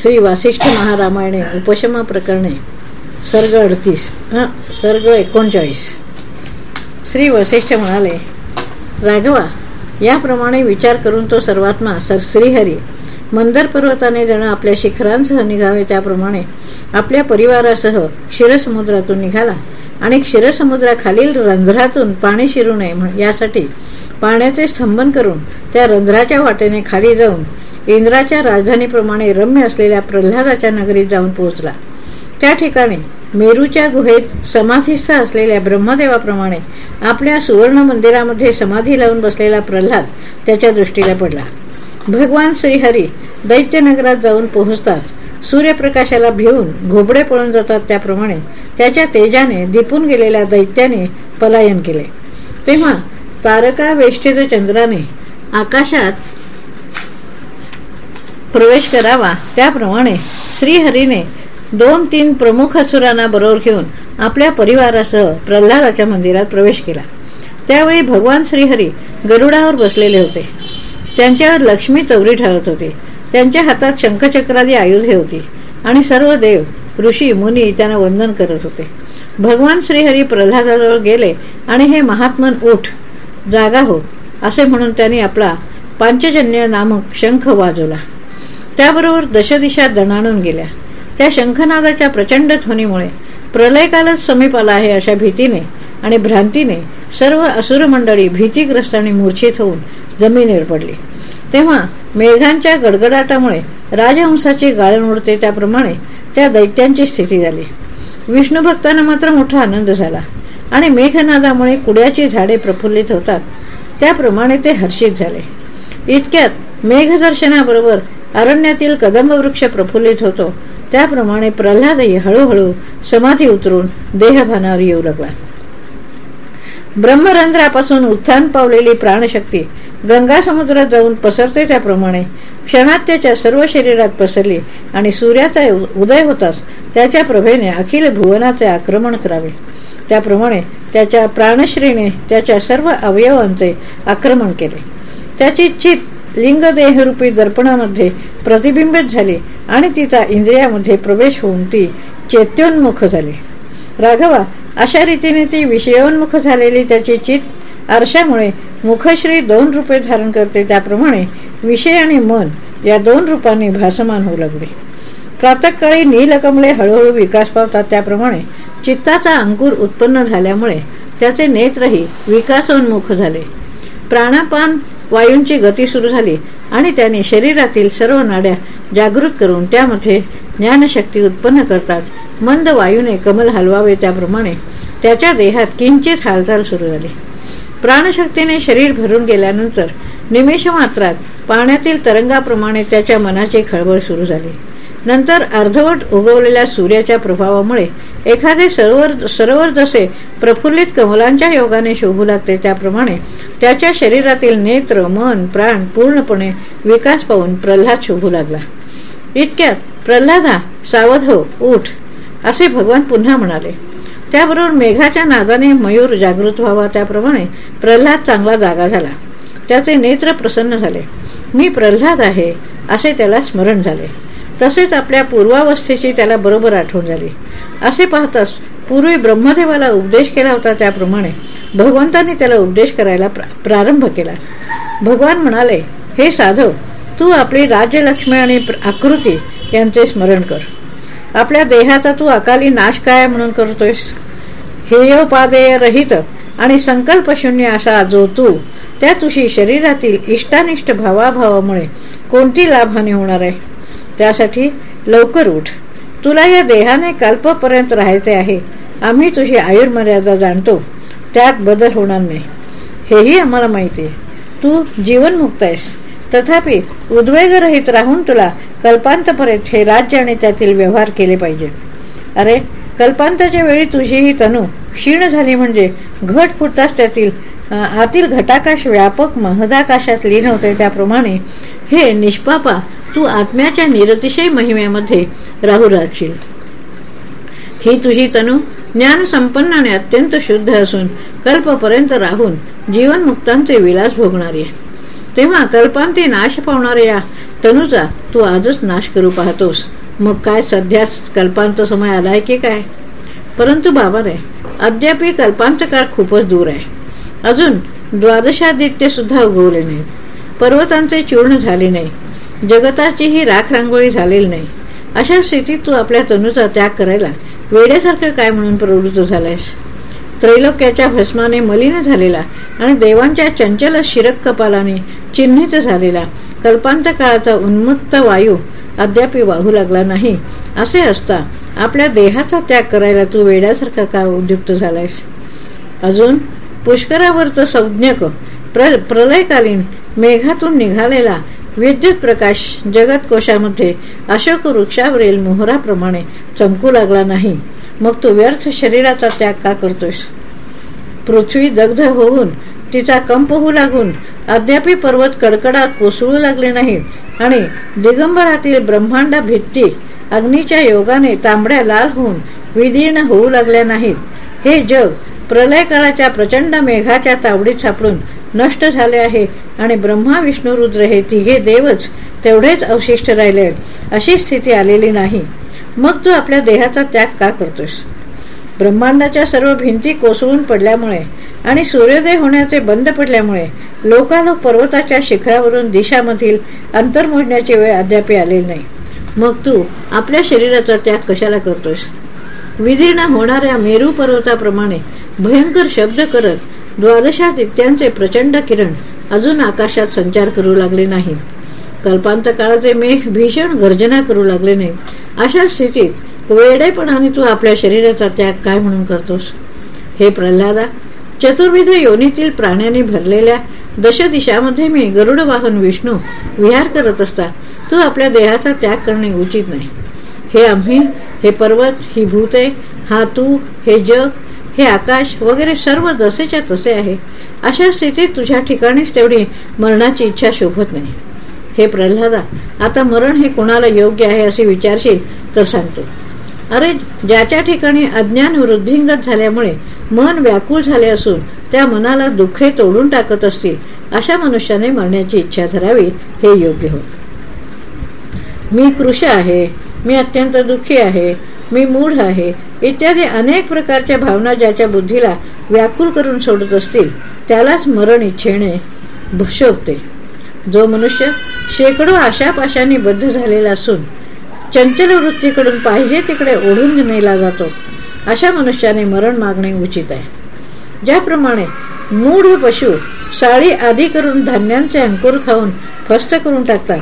श्री वासिष्ठ महारामायणे उपशमा प्रकरणे सर्ग अडतीस सर्ग एकोणचाळीस. श्री वसिष्ठ म्हणाले राघवा याप्रमाणे विचार करून तो सर्वात्मा सर श्रीहरी मंदर पर्वताने जण आपल्या शिखरांसह निघावे त्याप्रमाणे आपल्या परिवारासह क्षीरसमुद्रातून निघाला आणि क्षीरसमुद्राखालील रंध्रातून पाणी शिरू नये यासाठी पाण्याचे स्तंभन करून त्या रंध्राच्या वाटेने खाली जाऊन इंद्राच्या राजधानीप्रमाणे रम्य असलेल्या प्रल्हादाच्या नगरीत जाऊन पोहोचला. त्या ठिकाणी मेरूच्या गुहेत समाधीस्थ असलेल्या ब्रह्मदेवाप्रमाणे आपल्या सुवर्ण मंदिरामध्ये समाधी लावून बसलेला प्रल्हाद त्याच्या दृष्टीला पडला. भगवान श्रीहरी दैत्यनगरात जाऊन पोहोचतात. सूर्यप्रकाशाला भिवून घोबडे पळून जातात त्याप्रमाणे त्याच्या तेजाने दिपून गेलेल्या दैत्याने पलायन केले. तेव्हा तारका वेष्टित चंद्राने आकाशात प्रवेश करावा. त्याप्रमाणे श्रीहरीने दोन तीन प्रमुख असुरांना बरोबर घेऊन आपल्या परिवारासह प्रल्हादाच्या मंदिरात प्रवेश केला. त्यावेळी भगवान श्रीहरी गरुडावर बसलेले होते. त्यांच्यावर लक्ष्मी चौरी ठरत होती. त्यांच्या हातात शंखचक्रादी आयुधे होती आणि सर्व देव ऋषी मुनी त्यांना वंदन करत होते. भगवान श्रीहरी प्रल्हादाजवळ गेले आणि हे महात्मन उठ जागा हो असे म्हणून त्यांनी आपला पांचजन्य नामक शंख वाजवला. त्याबरोबर दशदिशा दणाणून गेल्या. त्या शंखनादाच्या प्रचंड ध्वनीमुळे प्रलयकालच समीप आला आहे अशा भीतीने आणि भ्रांतीने सर्व असुर मंडळी भीतीग्रस्त आणि मूर्छित होऊन जमिनीवर पडली. तेव्हा मेघांच्या गडगडाटामुळे राजहंसाची गाळण उडते त्याप्रमाणे त्या दैत्यांची स्थिती झाली. विष्णू भक्तांना मात्र मोठा आनंद झाला. आणि मेघनादामुळे कुड्याची झाडे प्रफुल्लित होतात. त्याप्रमाणे ते हर्षित झाले. इतक्यात मेघदर्शनाबरोबर अरण्यातील कदंबवृक्ष प्रफुल्लित होतो. त्याप्रमाणे प्रल्हादही हळूहळू समाधी उतरून देहभानावर येऊ लागला. ब्रह्मरंध्रापासून उत्थान पावलेली प्राणशक्ती गंगा समुद्रात जाऊन पसरते त्याप्रमाणे क्षणात त्याच्या सर्व शरीरात पसरली आणि सूर्याचा उदय होताच त्याच्या प्रभेने अखिल भुवनाचे आक्रमण करावे. त्याप्रमाणे त्याच्या प्राणश्रीने त्याच्या सर्व अवयवांचे आक्रमण केले. त्याची चित लिंगदेहरूपी दर्पणामध्ये प्रतिबिंबित झाली आणि तिचा इंद्रियामध्ये प्रवेश होऊन ती चैत्योन्मुख झाली. राघवा अशा रीतीने ती विषयोन्मुख झालेली त्याची चित आरशामुळे मुखश्री दोन रूपे धारण करते. त्याप्रमाणे विषय आणि मन या दोन रूपांनी भासमान होऊ लागले. प्रातकाळी नीलकमळे हळूहळू विकास पावतात. त्याप्रमाणे चित्ताचा अंकुर उत्पन्न झाल्यामुळे त्याचे नेत्रही विकासोन्मुख झाले. प्राणापान वायूंची गती सुरू झाली आणि त्याने शरीरातील सर्व नाड्या जागृत करून त्यामध्ये ज्ञानशक्ती उत्पन्न करतात. मंद वायूने कमल हलवावे. त्याप्रमाणे त्याच्या देहात किंचित हालचाल सुरू झाली. प्राणशक्तीने शरीर भरून गेल्यानंतर निमेष मात्रात पाण्यातील तरंगाप्रमाणे त्याच्या मनाची खळबळ सुरू झाली. नंतर अर्धवट उगवलेल्या सूर्याच्या प्रभावामुळे एखादे सरोवर सरोवर जसे प्रफुल्लित कमलांच्या योगाने शोभू लागते त्याप्रमाणे त्याच्या शरीरातील नेत्र मन प्राण पूर्णपणे विकास पाहून प्रल्हाद शोभू लागला. इतक्यात प्रल्हादा सावध हो उठ असे भगवान पुन्हा म्हणाले. त्याबरोबर मेघाच्या नादाने मयूर जागृत व्हावा त्याप्रमाणे प्रल्हाद चांगला जागा झाला. त्याचे नेत्र प्रसन्न झाले. मी प्रल्हाद आहे असे त्याला स्मरण झाले. तसेच आपल्या पूर्वावस्थेची त्याला बरोबर आठवण झाली. असे पाहताच पूर्वी ब्रह्मदेवाला उपदेश केला होता त्याप्रमाणे भगवंतांनी त्याला उपदेश करायला प्रारंभ केला. भगवान म्हणाले हे साधव तू आपली राज्यलक्ष्मी आणि आकृती यांचे स्मरण कर. आपल्या देहाचा तू अकाली नाश काय म्हणून करतोयस? हेयोपादेय रहित आणि संकल्पशून्य असा जो तू त्या तुझी शरीरातील इष्टानिष्ट भावाभावामुळे कोणती लाभहानी होणार आहे? त्यासाठी लवकर उठ. तुला या देहाने कल्पपर्यंत राहायचे आहे. आम्ही तुझी आयुर्मर्यादा जाणतो. त्यात बदल होणार नाही. हेही आम्हाला माहिती आहे. तू जीवनमुक्त आहेस. तथापि उद्वेगरहित राहून तुला कल्पांतपर्यंत हे राज्य आणि त्यातील व्यवहार केले पाहिजे. अरे कल्पांताच्या वेळी तुझी ही तनू क्षीण झाली म्हणजे घट फुटताच त्यातील आतील घटाकाश व्यापक महदाकाशात लीन होते त्याप्रमाणे हे निष्पापा तू आत्म्याच्या निरतिशय महिम्यामध्ये राहू राहशील ही तुझी तनु ज्ञान संपन्न आणि अत्यंत शुद्ध असून कल्पपर्यंत राहून जीवनमुक्तांचे विलास भोगणारी आहे. तेव्हा कल्पांते नाश पावणाऱ्या या तनुचा तू आजच नाश करू पाहतोस. मग काय सध्या कल्पांत समय आलाय की काय? परंतु बाबा रे अद्याप कल्पांत काळ खूपच दूर आहे. अजून द्वादशादित्य सुद्धा उगवले नाहीत. पर्वतांचे चूर्ण झाले नाही. जगताचीही राख रांगोळी झालेली नाही. अशा स्थितीत तू आपल्या तनूचा त्याग करायला वेड्यासारखं काय म्हणून प्रवृत्त झालायस? त्रैलोक्याच्या भस्माने मलिन झालेला आणि देवांच्या चंचल शिरक कपालाने चिन्हित झालेला कल्पांत काळाचा उन्मुक्त वायू अद्याप वाहू लागला नाही असे असता आपल्या देहाचा त्याग करायला तू वेड्यासारखा का उद्युक्त झालायस? अजून पुष्करावरचं संज्ञक प्र, प्रलयकालीन मेघातून निघालेला विद्युत प्रकाश जगतकोशामध्ये अशोक वृक्षावरील मोहराप्रमाणे चमकू लागला नाही. मग तू व्यर्थ शरीराचा त्याग का करतोस? पृथ्वी दग्ध होऊन तिचा कंप होऊ लागून अद्यापी पर्वत कडकडात कोसळू लागले नाहीत आणि दिगंबरातील ब्रह्मांड भित्ती अग्नीच्या योगाने तांबड्या लाल होऊन विदीर्ण होऊ लागल्या नाहीत. हे जग प्रलय काळाच्या प्रचंड मेघाच्या तावडीत सापडून नष्ट झाले आहे आणि ब्रह्मा विष्णू रुद्र हे तिघे देवच तेवढेच अवशिष्ट राहिले अशी स्थिती आलेली नाही. मग तू आपल्या देहाचा त्याग का करतोस? ब्रह्मांडाच्या सर्व भिंती कोसळून पडल्यामुळे आणि सूर्योदय होण्याचे बंद पडल्यामुळे लोकालोक पर्वताच्या शिखरावरून दिशामधील अंतर मोजण्याची वेळ अद्याप आलेली नाही. मग तू आपल्या शरीराचा त्याग कशाला करतोस? विदीर्ण होणाऱ्या मेरू पर्वताप्रमाणे भयंकर शब्द करत द्वादशादित्यांचे प्रचंड किरण अजून आकाशात संचार करू लागले नाही कल्पांत काळाचे मेघ भीषण गर्जना करू लागले नाही अशा स्थितीत वेडेपणाने तू आपल्या शरीराचा त्याग काय म्हणून करतोस? हे प्रल्हादा चतुर्विध योनीतील प्राण्यांनी भरलेल्या दशदिशामध्ये मी गरुड वाहन विष्णू विहार करत असता तू आपल्या देहाचा त्याग करणे उचित नाही. हे आम्ही हे पर्वत ही भूते हा तू हे जग हे आकाश वगैरे सर्व जसेच्या तसे आहे. अशा स्थितीत तुझ्या ठिकाणीच तेवढी मरणाची इच्छा शोभत नाही. हे प्रल्हादा आता मरण हे कोणाला योग्य आहे असे विचारशील तर सांगतो. अरे ज्याच्या ठिकाणी अज्ञान वृद्धिंगत झाल्यामुळे मन व्याकुळ झाले असून त्या मनाला दुःखे तोडून टाकत असतील अशा मनुष्याने मरण्याची इच्छा धरावी हे योग्य होत. मी कृष आहे मी अत्यंत दुःखी आहे मी मूढ आहे इत्यादी अनेक प्रकारच्या भावना ज्याच्या बुद्धीला व्याकुल करून सोडत असतील त्यालाच मरण इच्छेने भूषवते. जो मनुष्य शेकडो आशापाशांनी बद्ध झालेला असून चंचल वृत्तीकडून पाहिजे तिकडे ओढून नेला जातो अशा मनुष्याने मरण मागणे उचित आहे. ज्याप्रमाणे मूढ पशु साळी आधी करून धान्यांचे अंकुर खाऊन फस्त करून टाकतात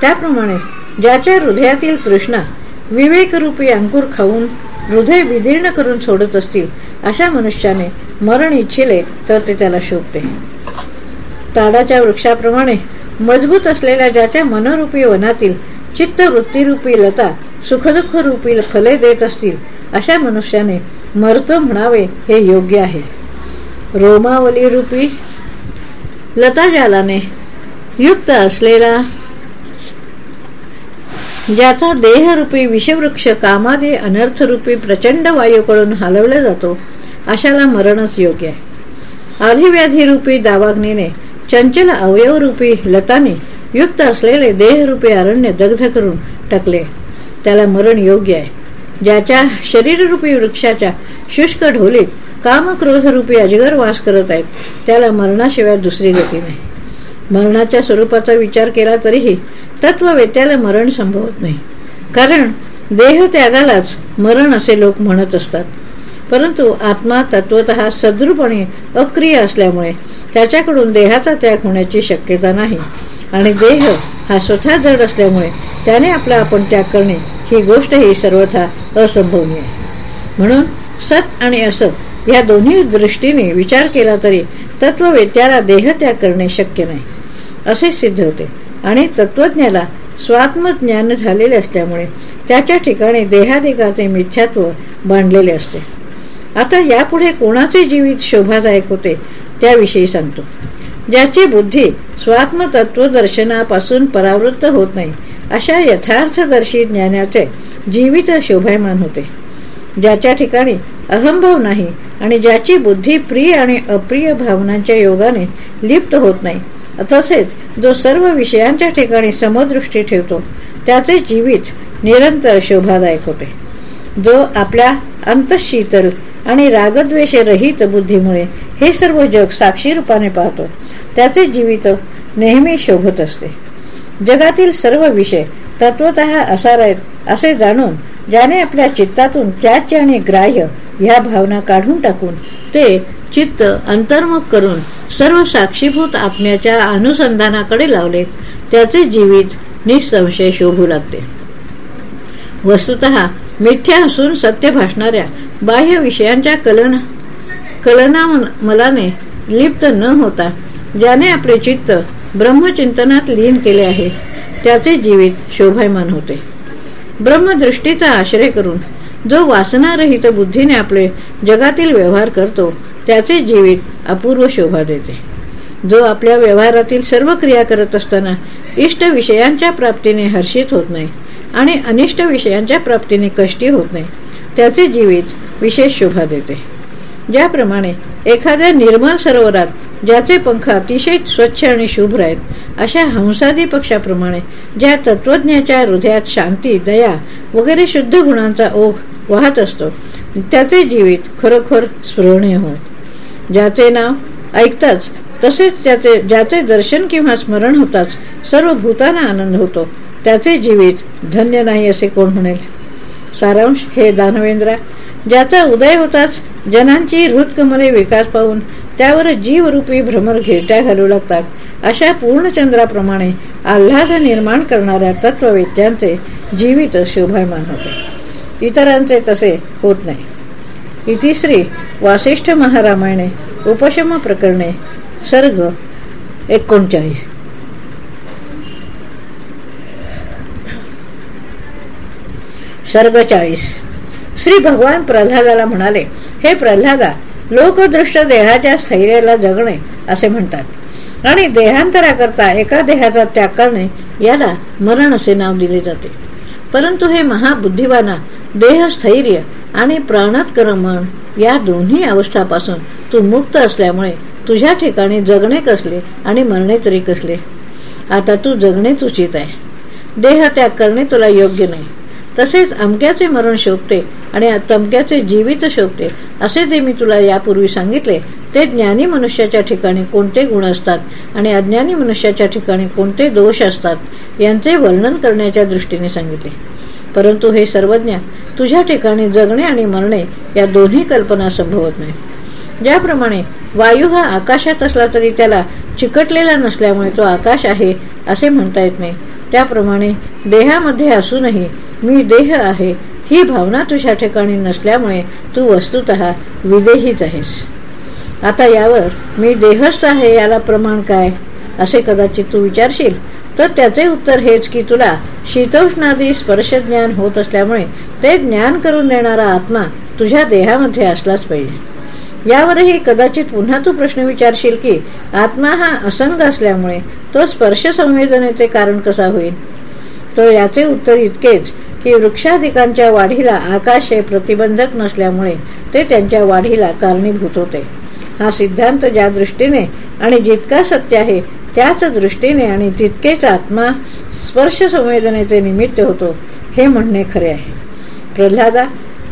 त्याप्रमाणे ज्याच्या हृदयातील तृष्णा विवेकरूपी अंकुर खाऊन हृदय विदीर्ण करून सोडत असतील अशा मनुष्याने मरण इच्छिले तर ते त्याला शोभते. ताडाच्या वृक्षाप्रमाणे मजबूत असलेल्या ज्याच्या मनोरूपी वनातील चित्त वृत्तीरूपी लता सुखदुःख रूपी फले देत असतील अशा मनुष्याने मरतो म्हणावे हे योग्य आहे. रोमावली रूपी लता जालाने युक्त असलेला ज्याचा देहरूपी विषवृक्ष कामादी अनर्थरूपी प्रचंड वायूकडून हलवला जातो अशाला मरणच योग्य आहे. आधिव्याधीरूपी दावाग्नीने चंचल अवयवरूपी लताने युक्त असलेले देहरूपी अरण्य दग्ध करून टाकले. त्याला मरण योग्य आहे. ज्याच्या शरीररूपी वृक्षाच्या शुष्क ढोलीत कामक्रोधरूपी अजगर वास करत आहेत त्याला मरणाशिवाय दुसरी गती नाही. मरणाच्या स्वरूपाचा विचार केला तरीही तत्ववेत्याला मरण संभवत नाही. कारण देह त्यागालाच मरण असे लोक म्हणत असतात. परंतु आत्मा तत्वत सदृपणे अक्रिय असल्यामुळे त्याच्याकडून देहाचा त्याग होण्याची शक्यता नाही. आणि देह हा स्वतः जड असल्यामुळे त्याने आपला आपण त्याग करणे ही गोष्ट ही सर्वथा असंभवनीय म्हणून सत आणि असत या दोन्ही दृष्टीने विचार केला तरी तत्ववेत्याला देहत्याग करणे शक्य नाही असे सिद्ध होते. आणि तत्वज्ञाला स्वात्मज्ञान झालेले असल्यामुळे त्याच्या ठिकाणी देहादेगाचे मिथ्यात्व बांधलेले असते. आता यापुढे कोणाचे जीवित शोभादायक होते त्याविषयी सांगतो. ज्याची बुद्धी स्वात्मतत्व दर्शनापासून परावृत्त होत नाही अशा यथार्थदर्शी ज्ञानाचे जीवित शोभायमान होते. ज्याच्या ठिकाणी अहंभाव नाही आणि ज्याची बुद्धी प्रिय आणि अप्रिय भावनांच्या योगाने लिप्त होत नाही तसेच जो सर्व विषयांच्या ठिकाणी समदृष्टी ठेवतो त्याचे जीवित निरंतर शोभादायक होते. जो आपल्या अंतशीतल आणि रागद्वेष रहित बुद्धीमुळे हे सर्व जग साक्षी रूपाने पाहतो त्याचे जीवित नेहमी शोभत असते. जगातील सर्व विषय तत्वत असार आहेत असे जाणून ज्याने आपल्या चित्तातून त्याचे आणि ग्राह्य ह्या भावना काढून टाकून ते चित्त अंतर्मुख करून सर्व साक्षीभूत आपण्याच्या अनुसंधानाकडे लावले त्याचे जीवित निसंशय शोभू लागते. वस्तुत मिथ्या असून सत्य भासणाऱ्या बाह्य विषयांच्या कलन कलना मलाने लिप्त न होता ज्याने आपले चित्त ब्रह्मचिंतनात लीन केले आहे त्याचे जीवित शोभायमान होते. ब्रह्मदृष्टीचा आश्रय करून जो वासनारहित बुद्धीने आपले जगातील व्यवहार करतो त्याचे जीवित अपूर्व शोभा देते. जो आपल्या व्यवहारातील सर्व क्रिया करत असताना इष्ट विषयांच्या प्राप्तीने हर्षित होत नाही आणि अनिष्ट विषयांच्या प्राप्तीने कष्टी होत नाही त्याचे जीवित विशेष शोभा देते. ज्याप्रमाणे एखाद्या निर्मल सरोवरात ज्याचे पंख अतिशय स्वच्छ आणि शुभ्र आहेत अशा हंसादी पक्षाप्रमाणे ज्या तत्वज्ञाच्या हृदयात शांती दया वगैरे शुद्ध गुणांचा ओघ वाहत असतो त्याचे जीवित खरोखर स्मरणीय होत ज्याचे नाव ऐकताच तसेच त्याचे ज्याचे दर्शन किंवा स्मरण होताच सर्व भूतांना आनंद होतो त्याचे जीवित धन्य नाही असे कोण म्हणेल? सारांश हे दानवेंद्रा. ज्याचा उदय होताच जनांची हृदकमले विकास पाहून त्यावर जीवरूपी भ्रमर घिरट्या घालू लागतात. अशा पूर्णचंद्राप्रमाणे आल्हाद निर्माण करणाऱ्या तत्ववेत्यांचे जीवित शोभायमान होते. इतरांचे तसे होत नाही. इतिश्री वासिष्ठ महारामायणे उपशम प्रकरणे सर्ग एकोणचाळीस. सर्ग चाळीस. श्री भगवान प्रल्हादाला म्हणाले हे प्रल्हादा लोकदृष्ट देहाच्या स्थैर्याला जगणे असे म्हणतात. आणि देहांतराकरता एका देहाचा त्याग करणे याला मरण असे नाव दिले जाते. परंतु हे महाबुद्धिवाना देहस्थैर्य आणि प्राणात्क्रमण या दोन्ही अवस्थापासून तू मुक्त असल्यामुळे तुझ्या ठिकाणी जगणे कसले आणि मरणे तरी कसले? आता तू जगणेच उचित आहे. देह त्याग करणे तुला योग्य नाही. तसेच अमक्याचे मरण शोभते आणि तमक्याचे जीवित शोभते असे जे मी तुला यापूर्वी सांगितले ते ज्ञानी मनुष्याच्या ठिकाणी कोणते गुण असतात आणि अज्ञानी मनुष्याच्या ठिकाणी कोणते दोष असतात यांचे वर्णन करण्याच्या दृष्टीने सांगितले. परंतु हे सर्वज्ञ तुझ्या ठिकाणी जगणे आणि मरणे या दोन्ही कल्पना संभवत नाही ज्याप्रमाणे वायू हा आकाशात असला तरी त्याला चिकटलेला नसल्यामुळे तो आकाश आहे असे म्हणता येत नाही. त्याप्रमाणे देहामध्ये असूनही मी देह आहे. ही भावना तुझ्या ठिकाणी नसल्यामुळे तू वस्तुत विदेहीच आहेस. आता यावर मी देहस्थ आहे याला प्रमाण काय? असे कदाचित तू विचारशील. तर त्याचे उत्तर हेच की तुला शीतोष्णादी स्पर्श ज्ञान होत असल्यामुळे ते ज्ञान करून देणारा आत्मा तुझ्या देहामध्ये असलाच पाहिजे. यावरही कदाचित पुन्हा तू प्रश्न विचारशील की आत्मा हा असंग असल्यामुळे तो स्पर्श संवेदनेचे कारण कसा होईल? तर याचे उत्तर इतकेच की वृक्षाधिकांच्या वाढीला आकाश हे प्रतिबंधक नसल्यामुळे ते त्यांच्या वाढीला कारणीभूत होते. हा सिद्धांत ज्या दृष्टीने आणि जितका सत्य आहे त्याच दृष्टीने आणि तितकेच आत्मा स्पर्श संवेदनेचे निमित्त होतो हे म्हणणे खरे आहे. प्रल्हादा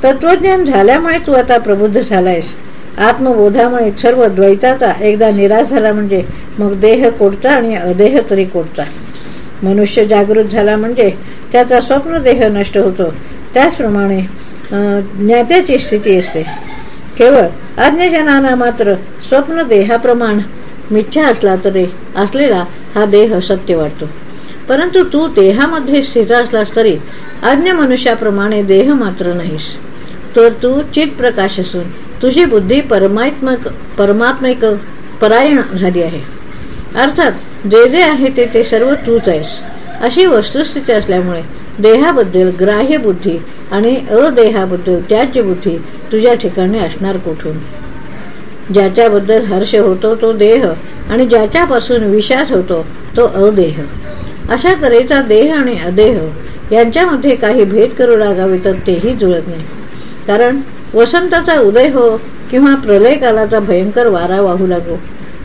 तत्वज्ञान झाल्यामुळे तू आता प्रबुद्ध झालायस. आत्मबोधामुळे सर्व द्वैताचा एकदा निराश झाला म्हणजे मग देह कोडचा आणि अदेह तरी कोडचा मनुष्य जागृत झाला म्हणजे त्याचा स्वप्न देह नष्ट होतो. त्याचप्रमाणे ज्ञात्याची स्थिती असते. केवळ अज्ञजनांना मात्र स्वप्न देहाप्रमाण मिथ्या असला तरी असलेला हा देह सत्य वाटतो. परंतु तू देहामध्ये स्थित असलास तरी अज्ञ मनुष्याप्रमाणे देह मात्र नाहीस. तर तू चित प्रकाश असून तुझी बुद्धी परमात्मक परमात्मिक परायण झाली आहे. अर्थात जे जे आहे ते ते सर्व तूच आहेस. अशी वस्तुस्थिती असल्यामुळे देहाबद्दल ग्राह्य बुद्धी आणि अदेहाबद्दल त्याज्य बुद्धी तुझ्या ठिकाणी असणार कुठून? ज्याच्याबद्दल हर्ष होतो तो देह आणि ज्याच्यापासून विषाद होतो तो अदेह. अशा तऱ्हेचा देह आणि अदेह यांच्यामध्ये काही भेद करू लागावे तर तेही जुळत नाही. कारण वसंताचा उदय हो किंवा प्रलय कालाचा भयंकर वारा वाहू लागो.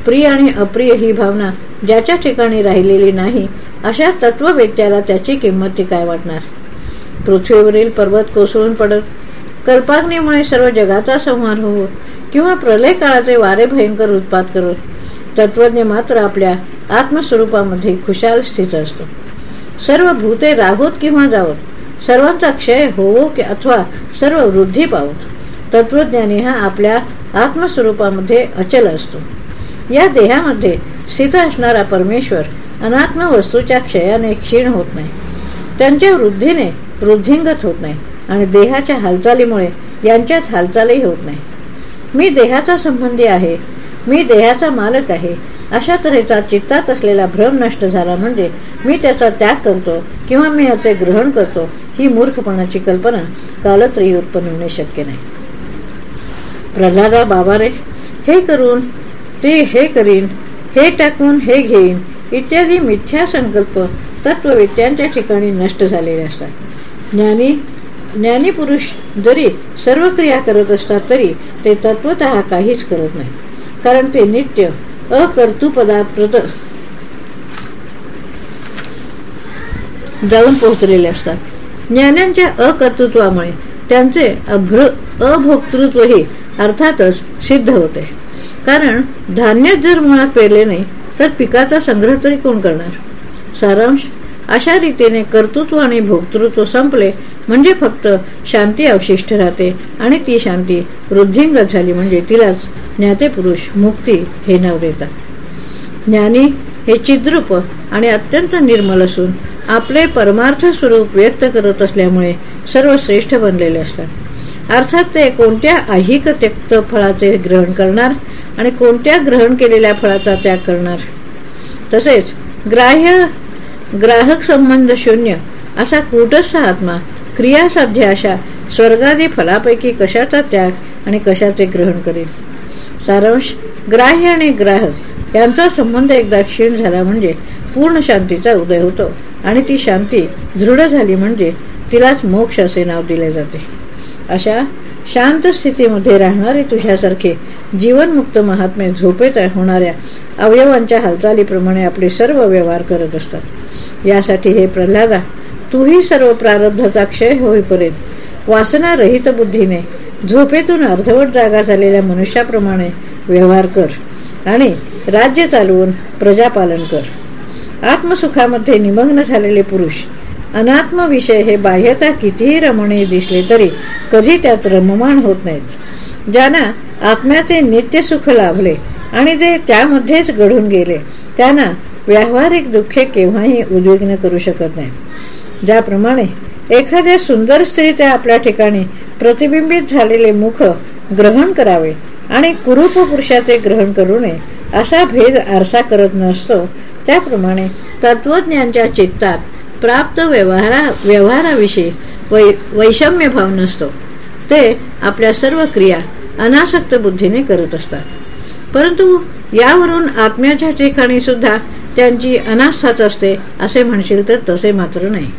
प्रिय आणि अप्रिय ही भावना ज्याच्या ठिकाणी राहिलेली नाही अशा तत्ववेत्याला त्याची किंमत ती काय वाटणार? पृथ्वीवरील पर्वत कोसळून पडत कल्पाग्नीमुळे सर्व जगाचा संहार होवो किंवा प्रलय काळाचे वारे भयंकर उत्पाद करत तत्वज्ञ मात्र आपल्या आत्मस्वरूपामध्ये खुशाल स्थित असतो. सर्व भूते राहोत किंवा जावत सर्वांचा क्षय होवो की अथवा सर्व वृद्धी पावत तत्वज्ञानी हा आपल्या आत्मस्वरूपामध्ये अचल असतो. या देहामध्ये स्थित असणारा परमेश्वर अनात्म वस्तूच्या क्षयाने क्षीण होत नाही. त्यांच्या वृद्धीने वृद्धिंगत होत नाही आणि देहाच्या हालचालीमुळे यांच्यात हालचालही होत नाही. मी देहाचा संबंधी आहे मी देहाचा मालक आहे अशा तऱ्हेचा चित्तात असलेला भ्रम नष्ट झाला म्हणजे मी त्याचा त्याग करतो किंवा मी याचे ग्रहण करतो ही मूर्खपणाची कल्पना कालत्रयी उत्पन्न होणे शक्य नाही. प्रल्हादा बाबा रे हे करून ते हे करीन हे टाकून हे घेईन इत्यादी मिथ्या संकल्प तत्ववेत्यांच्या ठिकाणी नष्ट झालेले असतात. ज्ञानी ज्ञानी पुरुष जरी सर्व क्रिया करत असतात तरी ते तत्वत काहीच करत नाही कारण ते नित्य अकर्तुपदाप्रत जाऊन पोहोचलेले असतात. ज्ञानांच्या अकर्तृत्वामुळे त्यांचे अभ्र अभोक्तृत्वही अर्थातच सिद्ध होते. कारण धान्य जर मुळात पेरले नाही तर पिकाचा संग्रह तरी कोण करणार? सारांश अशा रीतीने कर्तृत्व आणि भोक्तृत्व संपले म्हणजे फक्त शांती अवशिष्ट राहते आणि ती शांती वृद्धिंगत झाली म्हणजे तिलाच ज्ञाते पुरुष मुक्ती हे नाव देतात. ज्ञानी हे चिद्रूप आणि अत्यंत निर्मल असून आपले परमार्थ स्वरूप व्यक्त करत असल्यामुळे सर्व श्रेष्ठ बनलेले असतात. अर्थात ते कोणत्या ऐहिक त्यक्त फळाचे ग्रहण करणार आणि कोणत्या ग्रहण केलेल्या फळाचा त्याग करणार? तसेच ग्राह्य ग्राहक संबंध शून्य असा कूटस्थ आत्मा क्रियासाध्य अशा स्वर्गादी फलापैकी कशाचा त्याग आणि कशाचे ग्रहण करेल? सारांश ग्राह्य आणि ग्राहक यांचा संबंध एकदा क्षीण झाला म्हणजे पूर्ण शांतीचा उदय होतो आणि ती शांती दृढ झाली म्हणजे तिलाच मोक्ष असे नाव दिले जाते. अशा शांत स्थितीमध्ये राहणारे तुझ्यासारखे जीवनमुक्त महात्मे झोपेत होणाऱ्या अवयवांच्या हालचालीप्रमाणे आपले सर्व व्यवहार करत असतात. यासाठी हे प्रल्हादा तूही सर्व प्रारब्धाचा क्षय होईपर्यंत वासना रहित बुद्धीने झोपेतून अर्धवट जागा झालेल्या मनुष्याप्रमाणे व्यवहार कर आणि राज्य चालवून प्रजापालन कर. आत्मसुखामध्ये निमग्न झालेले पुरुष अनात्म विषय हे बाह्यता कितीही रमणीय दिसले तरी कधी त्यात रममाण होत नाहीत. ज्यांना आत्म्याचे नित्य सुख लाभले आणि जे त्यामध्येच घडून गेले त्यांना व्यावहारिक दुःखे केव्हाही उद्विग्न करू शकत नाही ज्याप्रमाणे एखाद्या सुंदर स्त्रीचे आपल्या ठिकाणी प्रतिबिंबित झालेले मुख ग्रहण करावे आणि कुरूप पुरुषाचे ग्रहण करू नये असा भेद आरसा करत नसतो त्याप्रमाणे तत्वज्ञांच्या चित्तात प्राप्त व्यवहारा व्यवहाराविषयी वै वैषम्य भाव नसतो. ते आपल्या सर्व क्रिया अनासक्त बुद्धीने करत असतात. परंतु यावरून आत्म्याच्या ठिकाणी सुद्धा त्यांची अनास्थाच असते असे म्हणशील तर तसे मात्र नाही.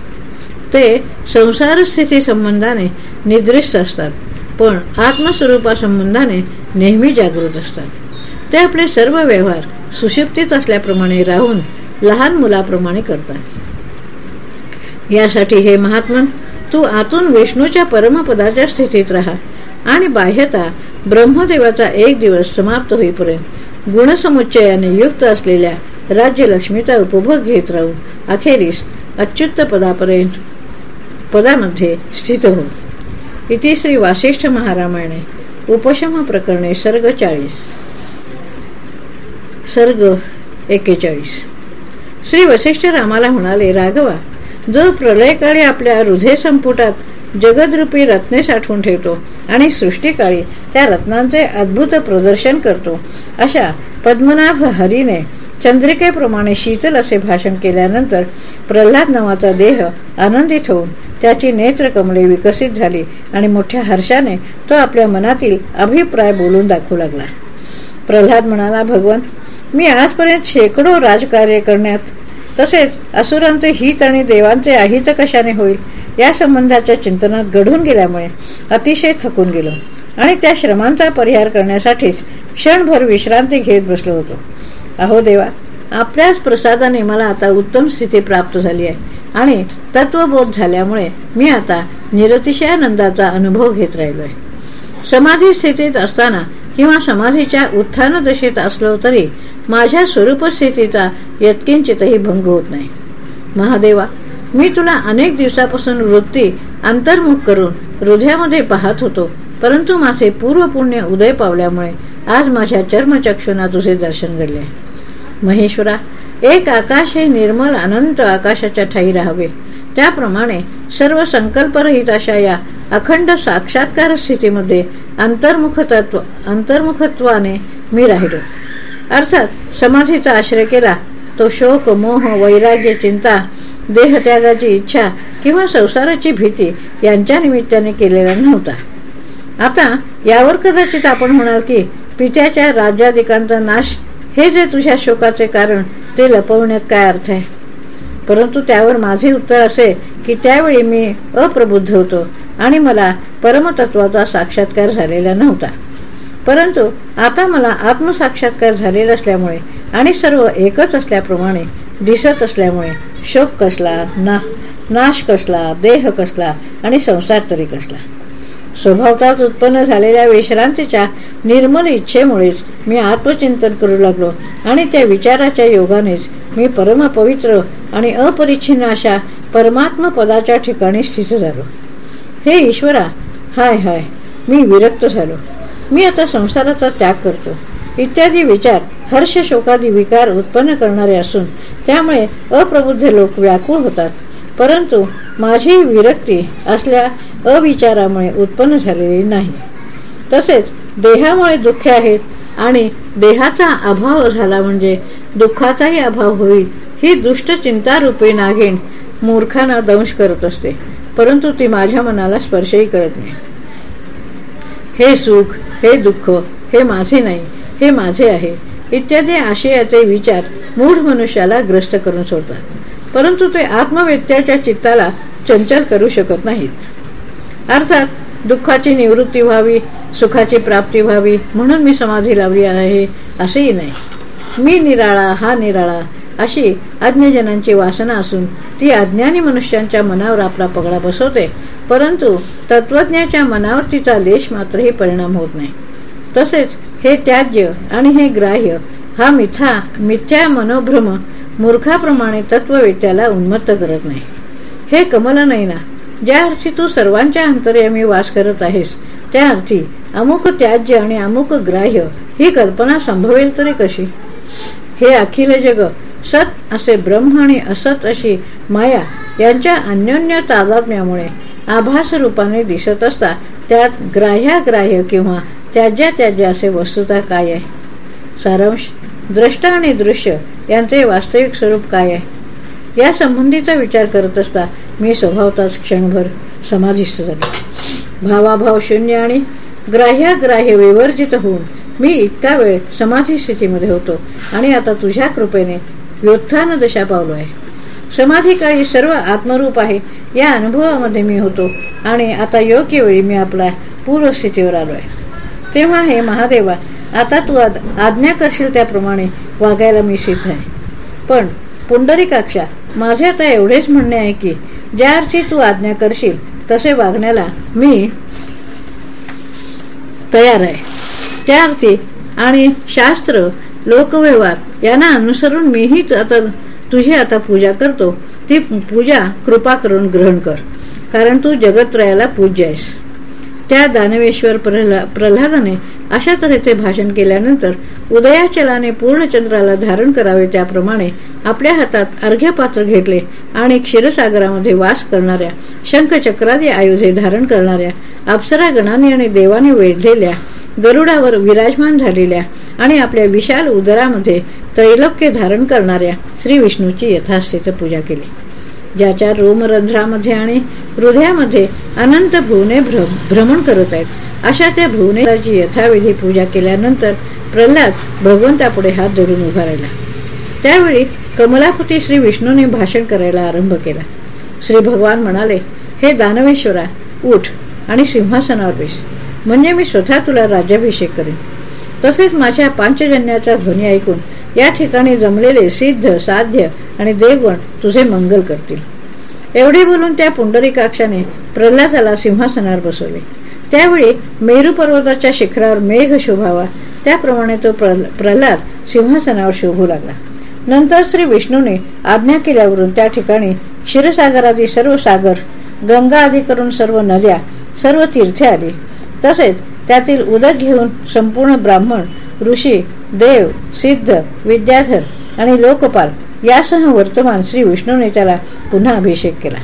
ते संसार स्थिती संबंधाने निद्रिस्त असतात पण आत्मस्वरूपा संबंधाने नेहमी जागृत असतात. ते आपले सर्व व्यवहार सुशिप्तीत असल्याप्रमाणे राहून लहान मुलाप्रमाणे करतात. यासाठी हे महात्मन तू आतून विष्णूच्या परमपदाच्या स्थितीत राहा. आणि बाह्यता ब्रह्मदेवाचा एक दिवस समाप्त होईपर्यंत गुणसमुच्चयाने युक्त असलेल्या राज्यलक्ष्मीचा उपभोग घेत राहू. अखेरीस अच्युत पदापर्यंत पदामध्ये स्थित हो इथे श्री वासिष्ठ महारामायणे उपशम प्रकरणे सर्ग चाळीस. सर्ग एकेचाळीस. श्री वसिष्ठ रामाला म्हणाले राघवा जो प्रलयकाळी आपल्या हृदय संपुटात जगदरूपी रत्ने साठवून ठेवतो आणि सृष्टीकाळी त्या रत्नांचे अद्भुत प्रदर्शन करतो. अशा पद्मनाभ हरीने चंद्रिकेप्रमाणे शीतल असे भाषण केल्यानंतर प्रल्हाद नावाचा देह आनंदित होऊन त्याची नेत्रकमळे विकसित झाली आणि मोठ्या हर्षाने तो आपल्या मनातील अभिप्राय बोलून दाखवू लागला. प्रल्हाद म्हणाला भगवान मी आजपर्यंत शेकडो राजकार्य करण्यात तसेच असुरांचे हित आणि देवांचे अहित कशाने होईल? या संबंधाच्या चिंतनात घडून गेल्यामुळे अतिशय थकून गेलो आणि त्या श्रमांचा परिहार करण्यासाठीच क्षणभर विश्रांती घेत बसलो होतो. अहो देवा आपल्याच प्रसादाने मला आता उत्तम स्थिती प्राप्त झाली आहे आणि तत्वबोध झाल्यामुळे मी आता निरतिशयानंदाचा अनुभव घेत राहिलोय. समाधी स्थितीत असताना किंवा समाधीच्या उत्थान दशेत असलो तरी माझ्या स्वरूपस्थितीचा यत्किंचितही भंग होत नाही. महादेवा मी तुला अनेक दिवसापासून वृत्ती अंतर्मुख करून हृदयामध्ये पाहत होतो परंतु माझे पूर्व पुण्य उदय पावल्यामुळे आज माझ्या चर्मचक्षुना तुझे दर्शन घडले. महेश्वरा एक आकाश हे निर्मल अनंत आकाशाच्या ठाई राहावे. त्याप्रमाणे सर्व संकल्परहित अशा या अखंड साक्षात्कार स्थितीमध्ये अंतर्मुखतत्व अंतर्मुखत्वाने मी राहिलो. अर्थात समाधीचा आश्रय केला तो शोक मोह वैराग्य चिंता देहत्यागाची इच्छा किंवा संसाराची भीती यांच्या निमित्ताने केलेला नव्हता. आता यावर कदाचित आपण म्हणाल की पित्याच्या राज्याधिकांचा नाश हे जे तुझ्या शोकाचे कारण ते लपवण्यात काय अर्थ आहे? परंतु त्यावर माझे उत्तर असे की त्यावेळी मी अप्रबुद्ध होतो आणि मला परमतत्वाचा साक्षात्कार झालेला नव्हता. परंतु आता मला आत्मसाक्षात्कार झालेला असल्यामुळे आणि सर्व एकच असल्याप्रमाणे दिसत असल्यामुळे शोक कसला ना नाश कसला देह कसला आणि संसार तरी कसला. स्वभावताच उत्पन्न झालेल्या विश्रांतीच्या निर्मल इच्छेमुळेच मी आत्मचिंतन करू लागलो आणि त्या विचाराच्या योगानेच मी परमपवित्र आणि अपरिच्छिन्न अशा परमात्म पदाच्या ठिकाणी स्थित झालो. हे ईश्वरा हाय हाय मी विरक्त झालो. मी आता संसाराचा त्याग करतो. इत्यादी विचार हर्ष शोकादी विकार उत्पन्न करणारे असून त्यामुळे अप्रबुद्ध लोक व्याकुळ होतात. परंतु माझी विरक्ती असल्या अविचारामुळे उत्पन्न झालेली नाही. तसेच देहामुळे दुःख आहेत आणि देहाचा अभाव झाला म्हणजे दुःखाचाही अभाव होईल ही दुष्ट चिंतारूपी नागिण मूर्खांना दंश करत असते परंतु ती माझ्या मनाला स्पर्शही करत नाही. हे सुख हे दुःख हे माझे नाही हे माझे आहे इत्यादी आशयाचे विचार मूढ मनुष्याला ग्रस्त करून सोडतात. परंतु ते आत्मवेत्याच्या चित्ताला चंचल करू शकत नाहीत. अर्थात दुःखाची निवृत्ती व्हावी सुखाची प्राप्ती व्हावी म्हणून मी समाधी लावली आहे असेही नाही. मी निराळा हा निराळा अशी अज्ञजनांची वासना असून ती अज्ञानी मनुष्यांच्या मनावर आपला पगडा बसवते परंतु तत्वज्ञाच्या मनावर तिचा लेश मात्रही परिणाम होत नाही. तसेच हे त्याज्य आणि हे ग्राह्य हा मिथा मिथ्या मनोभ्रम मूर्खाप्रमाणे तत्ववेत्याला उन्मत्त करत नाही. हे कमल ना ज्या अर्थी तू सर्वांच्या अंतर्यामी वास करत आहेस त्या अर्थी अमुक त्याज्य आणि अमुक ग्राह्य ही कल्पना संभवेल तरी कशी? हे अखिल जग सत असे ब्रह्म आणि असत अशी माया यांच्या अन्योन्य तादात्म्यामुळे आभास रूपाने दिसत असता त्यात ग्राह्याग्राह्य किंवा त्याज्या त्याज्या असे वस्तुता काय आहे? सारांश द्रष्टा आणि दृश्य यांचे वास्तविक स्वरूप काय आहे? या संबंधीचा विचार करत असता मी स्वभावताच क्षणभर समाधिस्थ झाले. भावाभाव शून्य आणि ग्राह्याग्राह्य विवर्जित होऊन मी इतका वेळ समाधी स्थितीमध्ये होतो आणि आता तुझ्या कृपेने व्युत्थान दशा पावलो आहे. समाधी काळी सर्व आत्मरूप आहे या अनुभवामध्ये मी होतो आणि आता योग्य वेळी मी आपल्या पूर्वस्थितीवर आलो आहे. तेव्हा हे महादेवा आता तू आज्ञा करशील त्याप्रमाणे वागायला मी सिद्ध आहे. पण पुंडरीकाक्षा माझे आता एवढेच म्हणणे आहे की ज्या अर्थी तू आज्ञा करशील तसे वागण्याला मी तयार आहे. त्या अर्थी आणि शास्त्र लोकव्यवहार यांना अनुसरून मीही आता तुझी आता पूजा करतो. ती पूजा कृपा करून ग्रहण कर. कारण तू जगत्रयाला पूज्य आहेस. त्या दानवेश्वर प्रल्हादाने अशा तऱ्हेचे भाषण केल्यानंतर उदयाचलाने पूर्णचंद्राला धारण करावे त्याप्रमाणे आपल्या हातात अर्घ्यपात्र घेतले आणि क्षीरसागरामध्ये वास करणाऱ्या शंखचक्रादी आयुधे धारण करणाऱ्या अप्सरा गणाने आणि देवाने वेढलेल्या गरुडावर विराजमान झालेल्या आणि आपल्या विशाल उदरामध्ये त्रैलोक्य धारण करणाऱ्या श्री विष्णूची यथास्थित पूजा केली. ज्याच्या रोमरंध्रामध्ये आणि हृदयामध्ये अनंत भुवने भ्रमण करत आहेत. अशा त्या भुवनेची यथाविधी पूजा केल्यानंतर प्रल्हाद भगवंतापुढे हात जोडून उभा राहिला. त्यावेळी कमलापती श्री विष्णूने भाषण करायला आरंभ केला. श्री भगवान म्हणाले हे दानवेश्वरा उठ आणि सिंहासनावर बेस. म्हणजे मी स्वतः तुला राज्याभिषेक करेन. तसेच माझ्या पांचजन्याचा ध्वनी ऐकून या ठिकाणी जमलेले सिद्ध साध्य आणि देवगण तुझे मंगल करतील. एवढे बोलून त्या पुंडरीकाक्षाने प्रल्हादाला सिंहासनावर बसवले. त्यावेळी मेरू पर्वताच्या शिखरावर मेघ शोभावा त्याप्रमाणे तो प्रल्हाद सिंहासनावर शोभू लागला. नंतर श्री विष्णूने आज्ञा केल्यावरून त्या ठिकाणी क्षीरसागरादी सर्व सागर गंगा आदी करून सर्व नद्या सर्व तीर्थे आली. तसेच त्यातील उदक घेऊन संपूर्ण ब्राह्मण ऋषी देव सिद्ध विद्याधर आणि लोकपाल यासह वर्तमान श्री विष्णूने त्याला पुन्हा अभिषेक केला.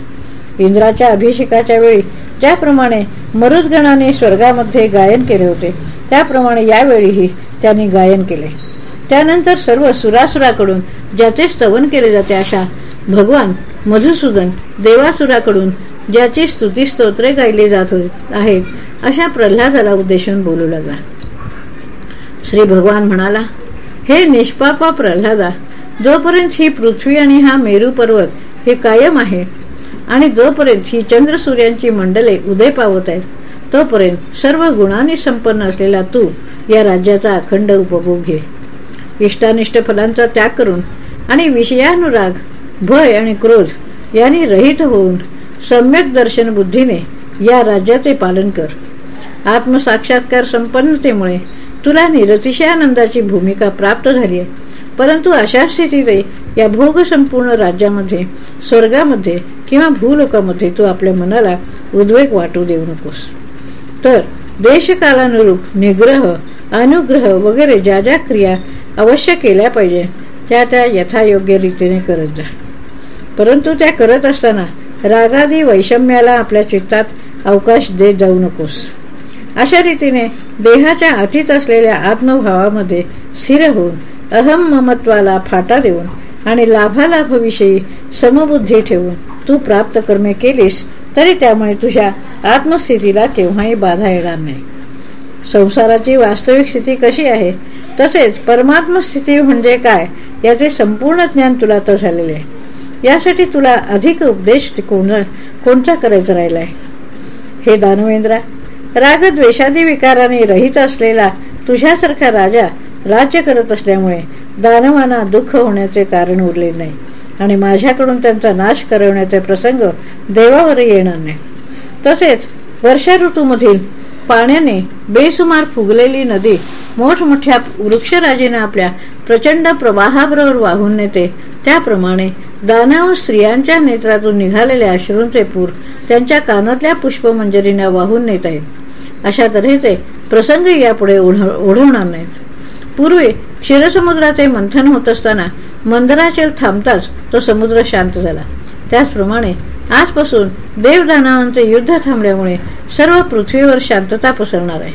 इंद्राच्या अभिषेकाच्या वेळी ज्याप्रमाणे मरुदगणाने स्वर्गामध्ये गायन केले होते त्याप्रमाणे यावेळीही त्यांनी गायन केले. त्यानंतर सर्व सुरासुराकडून ज्याचे स्तवन केले जाते अशा भगवान मधुसूदन देवासुराकडून ज्याची स्तुती स्तोत्रे गायले जात आहेत अशा प्रल्हादाला उद्देशून बोलू लागला. श्री भगवान म्हणाला हे निष्पापा प्रल्हादा जोपर्यंत ही पृथ्वी आणि हा मेरू पर्वत हे कायम आहे आणि जोपर्यंत ही चंद्र सूर्यांची मंडले उदय पावत आहेत तोपर्यंत सर्व गुणांनी संपन्न असलेला तू या राज्याचा अखंड उपभोग घे. इष्टानिष्ट फलांचा त्याग करून आणि विषयानुराग भय आणि क्रोध यांनी रहित होऊन सम्यक दर्शन बुद्धीने या राज्याचे पालन कर. आत्मसाक्षात्कार संपन्नतेमुळे तुला निरतिशयानंदाची भूमिका प्राप्त झाली आहे. परंतु अशा स्थितीत या भोग संपूर्ण राज्यामध्ये स्वर्गामध्ये किंवा भूलोकामध्ये तू आपल्या मनाला उद्वेग वाटू देऊ नकोस. तर देशकालानुरूप निग्रह अनुग्रह वगैरे ज्या ज्या क्रिया अवश्य केल्या पाहिजे त्या त्या यथायोग्य रीतीने करत जा. परंतु त्या करत असताना रागादी वैषम्याला आपल्या चित्तात अवकाश देत जाऊ नकोस. अशा रीतीने देहाच्या अतीत असलेल्या आत्मभावामध्ये स्थिर होऊन अहम ममत्वाला फाटा देऊन आणि लाभालाभविषयी समबुद्धी ठेवून तू प्राप्त कर्मे केलीस तरी त्यामुळे तुझ्या आत्मस्थितीला केव्हाही बाधा येणार नाही. संसाराची वास्तविक स्थिती कशी आहे? तसेच परमात्म स्थिती म्हणजे काय? याचे संपूर्ण ज्ञान तुला तर झालेले आहे. यासाठी तुला अधिक उपदेश कोणता करायचा राहिलाय? हे दानवेंद्रा रागद्वेषादी विकाराने रहित असलेला तुझ्यासारखा राजा राज्य करत असल्यामुळे दानवांना दुःख होण्याचे कारण उरले नाही आणि माझ्याकडून त्यांचा नाश करवण्याचे प्रसंग देवावर येणार नाही. तसेच वर्षा ऋतूमधील पाण्याने बेसुमार फुगलेली नदी मोठमोठ्या वृक्षराजीने आपल्या प्रचंड प्रवाहाबरोबर वाहून नेते. त्याप्रमाणे दानाव स्त्रियांच्या नेत्रातून निघालेल्या अश्रूंचे पूर त्यांच्या कानातल्या पुष्पमंजरीने वाहून नेत आहेत. अशा तऱ्हेचे प्रसंग यापुढे ओढवणार नाहीत. पूर्वी क्षीरसमुद्राचे मंथन होत असताना मंदराचल थांबताच तो समुद्र शांत झाला. त्याचप्रमाणे आजपासून देवदानवांचे युद्ध थांबल्यामुळे सर्व पृथ्वीवर शांतता पसरणार आहे.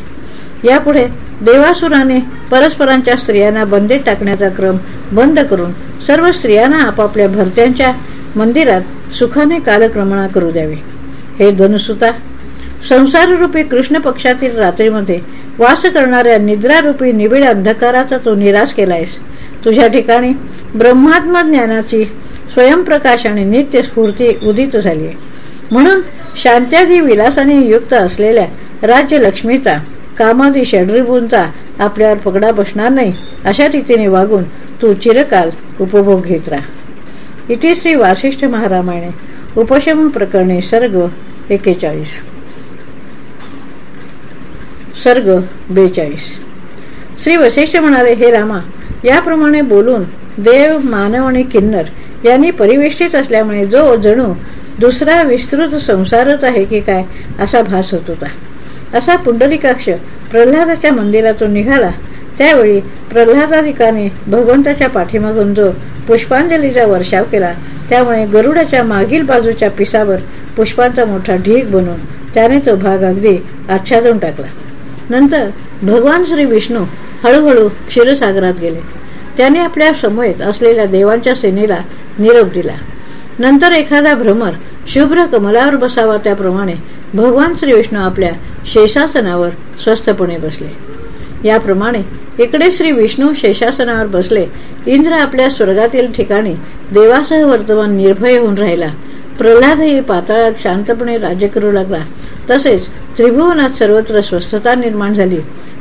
यापुढे देवासुराने परस्परांच्या स्त्रियांना बंदीत टाकण्याचा क्रम बंद करून सर्व स्त्रियांना आपापल्या भरत्यांच्या मंदिरात सुखाने कालक्रमणा करू द्यावी. हे धनुसुता संसाररूपी कृष्ण पक्षातील रात्रीमध्ये वास करणाऱ्या निद्रारूपी निबिड अंधकाराचा तू निराश केलायस. तुझ्या ठिकाणी ब्रह्मात्म ज्ञानाची स्वयंप्रकाश आणि नित्य स्फूर्ती उदित झाली. म्हणून शांत्यादी विलासाने युक्त असलेल्या राज्य लक्ष्मीचा कामादी षडरिबूंचा आपल्यावर पगडा बसणार नाही अशा रीतीने वागून तू चिरकाल उपभोग घेत राहा. इथे श्री वासिष्ठ महारामायणे उपशम प्रकरणे सर्ग एकेचाळीस. सर्ग बेचाळीस. श्री वशिष्ठ म्हणाले हे रामा याप्रमाणे बोलून देव मानव आणि किन्नर यांनी परिवेष्टित असल्यामुळे जो जणू दुसरा विस्तृत संसारच आहे की काय असा भास होत होता. असा पुंडलिकाक्ष प्रल्हादाच्या मंदिरातून निघाला. त्यावेळी प्रल्हादाधिकाने भगवंताच्या पाठीमागून जो पुष्पांजलीचा वर्षाव केला त्यामुळे गरुडाच्या मागील बाजूच्या पिसावर पुष्पांचा मोठा ढीक बनवून त्याने तो भाग अगदी आच्छादून टाकला. नंतर भगवान श्री विष्णू हळूहळू क्षीरसागरात गेले. त्याने आपल्यासमोर असलेल्या देवांच्या सेनेला निरोप दिला. नंतर एखादा भ्रमर शुभ्र कमलावर बसावा त्याप्रमाणे भगवान श्री विष्णू आपल्या शेषासनावर स्वस्थपणे बसले. याप्रमाणे इकडे श्री विष्णू शेषासनावर बसले इंद्र आपल्या स्वर्गातील ठिकाणी देवासह वर्तमान निर्भय होऊन राहिला. प्रल्हादही पाताळात शांतपणे राज्य करू लागला. तसेच त्रिभुवनात सर्वत्र स्वस्थता निर्माण झाली.